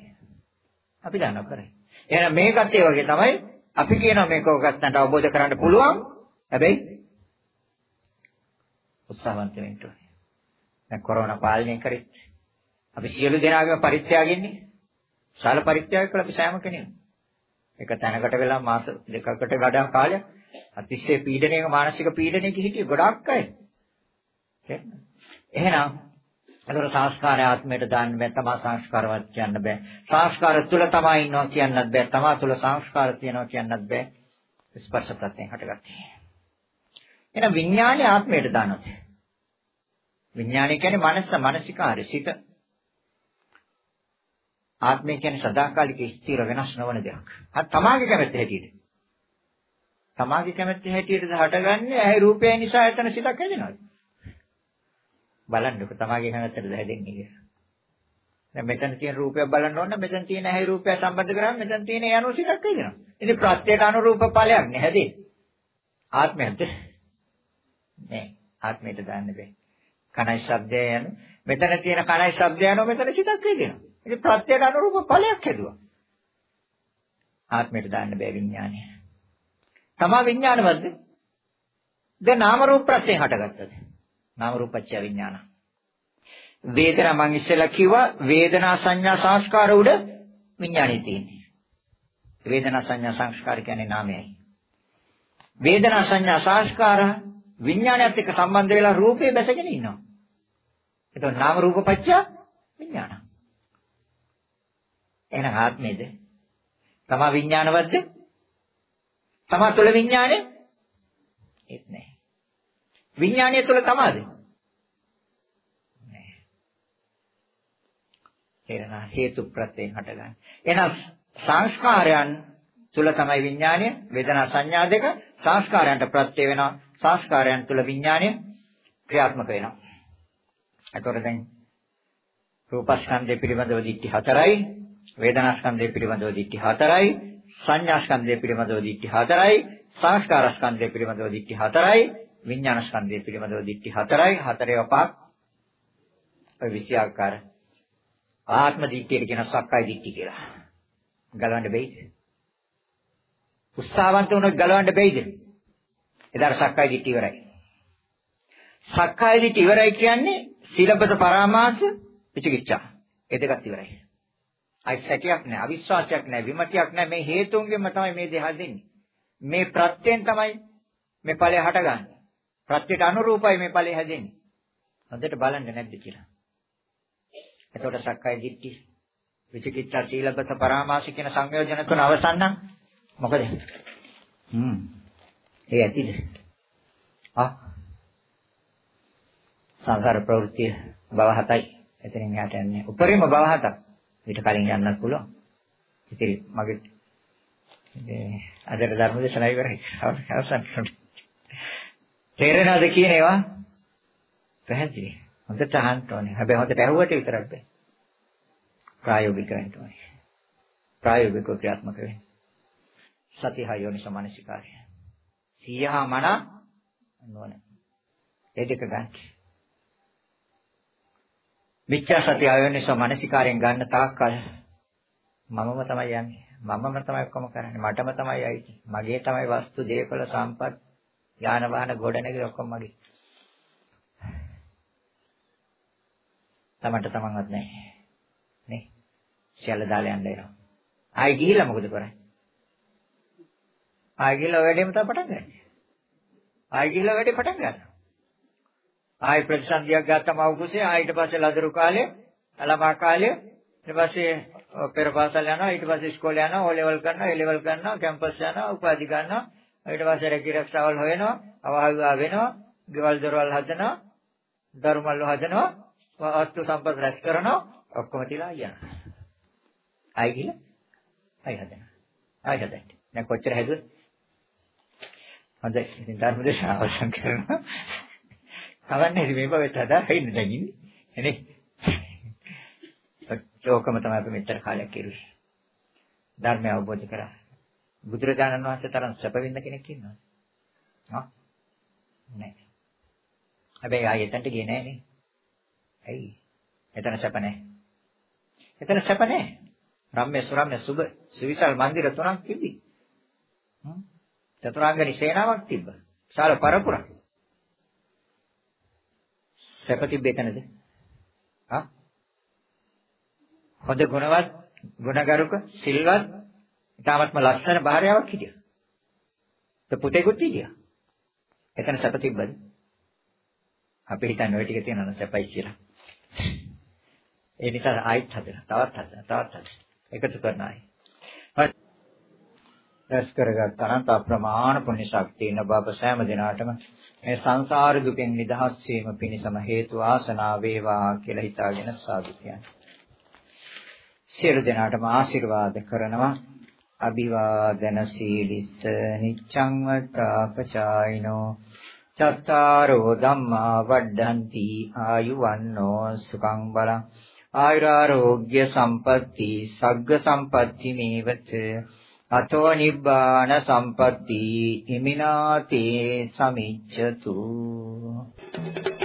අපි දන්නවා කරයි. එහෙනම් මේකත් ඒ වගේ තමයි අපි කියනවා මේක ඔයගත්තන්ට අවබෝධ කරගන්න පුළුවන්. හැබැයි උත්සාහවන්ත වෙන්න ඕනේ. දැන් කොරෝනා පාලනය කරේ. අපි සියලු දෙනාගේම පරිත්‍යාගින්නේ. ශාල පරිත්‍යාග කළ අපි සෑම කෙනෙක්. එක තැනකට වෙලා මාස දෙකකට වඩා කාලයක් අතිශය පීඩනයක මානසික පීඩනයක හිටිය ගොඩාක් අය. එහෙනම් ඒතර සංස්කාරය ආත්මයට දාන්න බෑ තමා සංස්කාරවත් කියන්න බෑ. සංස්කාර තුල තමයි ඉන්නවා කියන්නත් බෑ. තමා තුල සංස්කාර තියෙනවා කියන්නත් බෑ. ස්පර්ශ ප්‍රත්‍යයෙන් හටගත්තේ. එහෙනම් විඥානය ආත්මයට දානොත්. විඥානය කියන්නේ මනස, මානසිකාරය, සිත. ආත්මය කියන්නේ සදාකාලික ස්ථිර වෙනස් නොවන දෙයක්. අර තමාගේ කැමැත්ත හැටියට. තමාගේ කැමැත්ත හැටියටද හටගන්නේ ඇයි රූපය නිසා එතන සිතක් හැදෙනවද? බලන්නකො තමාගේ කැමැත්තටද හැදෙන්නේ කියලා. දැන් මෙතන තියෙන රූපයක් බලන්න ඕන මෙතන තියෙන ඇයි රූපය සම්බන්ධ කරාම මෙතන තියෙන ඒ අනුව සිතක් හැදෙනවා. ඉතින් ප්‍රත්‍යයට අනුරූප ඵලයක් නේ හැදෙන්නේ. ආත්මයක්ද? නෑ ආත්මයට දාන්න බෑ. කණයි ශබ්දය යන මෙතන තියෙන කණයි ශබ්දය යනවා මෙතන සිතක් හැදෙනවා. ඉතින් ප්‍රත්‍යයට අනුරූප ඵලයක් හැදුවා. ආත්මයට දාන්න බෑ විඥානය. තමා විඥානවත්ද? දැන් නාම රූප ප්‍රත්‍යයෙන් හටගත්තද? නාම රූපච්ඡ විඥාන. වේදනා මං ඉස්සෙල්ලා කිව්වා වේදනා සංඥා සංස්කාර උඩ විඥානේ තියෙන්නේ. වේදනා සංඥා සංස්කාර කියන්නේ නාමයයි. වේදනා සංඥා සංස්කාර විඥානයත් එක්ක සම්බන්ධ වෙලා රූපේ බැසගෙන ඉන්නවා. එතකොට නාම රූපපච්චය විඥාන. එහෙනම් ආත්මේද? තමා විඥානවත්ද? තමා තුළ විඥානේ? ඒත් නෑ. විඥානය තුළ තමාද? නෑ. එරණ හේතු ප්‍රත්‍යයෙන් හටගන්නේ. එහෙනම් සංස්කාරයන් තුළ තමයි විඥානය, වේදනා සංඥා දෙක සංස්කාරයන්ට ප්‍රත්‍ය වෙනවා. සංස්කාරයන් තුළ විඥානය ක්‍රියාත්මක වෙනවා. එතකොට දැන් රූපස්කන්ධය පිළිබඳව දිට්ඨි හතරයි, වේදනාස්කන්ධය පිළිබඳව දිට්ඨි හතරයි, සංඥාස්කන්ධය පිළිබඳව දිට්ඨි හතරයි, සංස්කාරස්කන්ධය පිළිබඳව දිට්ඨි හතරයි, විඥාන ස්කන්ධය පිළිබඳව දිට්ඨි හතරයි හතරේ පහක් ඔය 20 ආකාර ආත්ම දිට්ඨියට කියන සක්කාය දිට්ඨි කියලා. ගලවන්න බැයිද? උත්සාහවන්ත වුණොත් ගලවන්න බැයිද? එදාට සක්කාය දිට්ඨි ඉවරයි. සක්කාය දිට්ඨි ඉවරයි කියන්නේ සීලබ්බත පරාමාස විචිකිච්ඡා. ඒ දෙකත් ඉවරයි. අයි සැකයක් නැහැ, අවිශ්වාසයක් නැහැ, විමතියක් නැහැ. මේ හේතුන්ගෙන්ම තමයි මේ දෙහ දෙන්නේ. මේ ප්‍රත්‍යයෙන් තමයි මේ ඵලය හටගන්නේ. ප්‍රත්‍යයට අනුරූපයි මේ ඵලය හැදෙන්නේ. හොඳට බලන්න නැද්ද කියලා. එතකොට සක්කාය දිට්ඨි විචිකිච්ඡා සීලබත පරාමාස කියන සංයෝජන තුන අවසන් නම් මොකද? හ්ම්. ඒ ඇතිද? ආ. සංකාර ප්‍රවෘත්ති භව හතයි. එතනින් යට යන්නේ. උපරිම භව හතක්. ඊට කලින් යන්නත් පුළුවන්. ඉතින් මගේ මේ අදට ධර්ම දේශනාව ඉවරයි. අවසන්. තේරෙනවද කියන ඒවා? පැහැදිලි. හොඳට අහන්න ඕනේ. හැබැයි හොඳට ඇහුවට විතරක් බෑ. ප්‍රායෝගික වෙන්න ඕනේ. ප්‍රායෝගිකව ක්‍රියාත්මක වෙන්න. සතිහා යෝනිසමනසිකාරය. සියහා මන නොන. ඒ දෙක ගන්න. මිත්‍යා සති ආයෝනිසමනසිකාරයෙන් ගන්න තාක්කල් මමම තමයි යන්නේ. මමම තමයි ඔක්කොම කරන්නේ. මටම තමයි අයිති. මගේ තමයි වස්තු, දේපල, සම්පත් යාන වාහන ගොඩනැගිලි ඔක්කොම මගේ. තමන්ට තමන්වත් නැහැ. නේ. සියල්ල දාලා යන්න එනවා. ආයි ගිහිල්ලා මොකද කරන්නේ? ආයි ගිහිල්ලා වැඩේම තමයි පටන් ගන්න. ආයි ගිහිල්ලා වැඩේ පටන් ගන්නවා. ආයි ප්‍රතිසන්දියක් ගත්තම අවුකුසේ ආයි ඊට පස්සේ ලදරු කාලය, ළමා කාලය, ඊට පස්සේ පෙර පාසල් යනවා, ඊට පස්සේ ඉස්කෝලේ යනවා, ඕ ලෙවල් කරනවා, ඒ ලෙවල් කරනවා, කැම්පස් යනවා, උපාධි ගන්නවා, ඊට පස්සේ රැකී රක්ෂාවල් හොයනවා, අවහල්වා වෙනවා, ගෙවල් දොරවල් හදනවා, දරුමල්ල හදනවා, වස්තු සම්පත් රැස් කරනවා, ඔක්කොම තියලා යනවා. ආයි ගිහලා ආයි හදනවා. ආයි හදන්න. දැන් කොච්චර හැදුවද? හොඳයි. ඉතින් ධර්ම දේශනාව අවසන් කරනවා. කවන්නේ මේ බවෙත් හදා ඉන්න දැන් ඉන්නේ. එනේ. ඔක්කොම තමයි අපි මෙච්චර කාලයක් කෙරුවේ. ධර්මය අවබෝධ කරා. බුදුරජාණන් වහන්සේ තරම් සැප විඳ කෙනෙක් ඉන්නවද? හා? නැහැ. හැබැයි ආයෙ එතනට ගියේ නැහැ නේ. ඇයි? එතන සැප නැහැ. එතන සැප නැහැ. රම්‍ය සුරම්‍ය සුබ සුවිසල් මන්දිර තුනක් තිබි. චතුරාංගනි සේනාවක් තිබ්බ. විශාල පරපුරක්. සැප තිබ්බේ එතනද? හා? හොඳ ගුණවත්, ගුණගරුක, සිල්වත්, ඊටාත්ම ලස්සන භාර්යාවක් හිටියා. ඒ පුතේකුත් හිටියා. එතන සැප තිබ්බද? අපි හිතන්නේ ওই ටික තියෙනවා සැපයි කියලා. ඒ නිසා ආයිත් හදලා, තවත් හදලා, තවත් හදලා. එකතු කරන අය. රැස් කරගත් අනන්ත අප්‍රමාණ පුණ්‍ය ශක්තිය ඉන්න බබ සෑම දිනාටම මේ සංසාර දුකෙන් නිදහස් වීම පිණිසම හේතු ආසනාව වේවා කියලා හිතාගෙන සාදු කියන්නේ. සියලු දෙනාටම ආශිර්වාද කරනවා. අභිවාදන සීලිස්ස නිච්ඡං වත්තාපචායිනෝ චත්තාරෝ ධම්මා වඩ්ඩಂತಿ ආයුවන්නෝ සුඛං බලං ආයුරාෝග්‍ය සම්පatti සග්ග සම්පatti මේවත අතෝ නිබ්බාන සම්පatti හිමිනාතේ සමිච්ඡතු Thank you.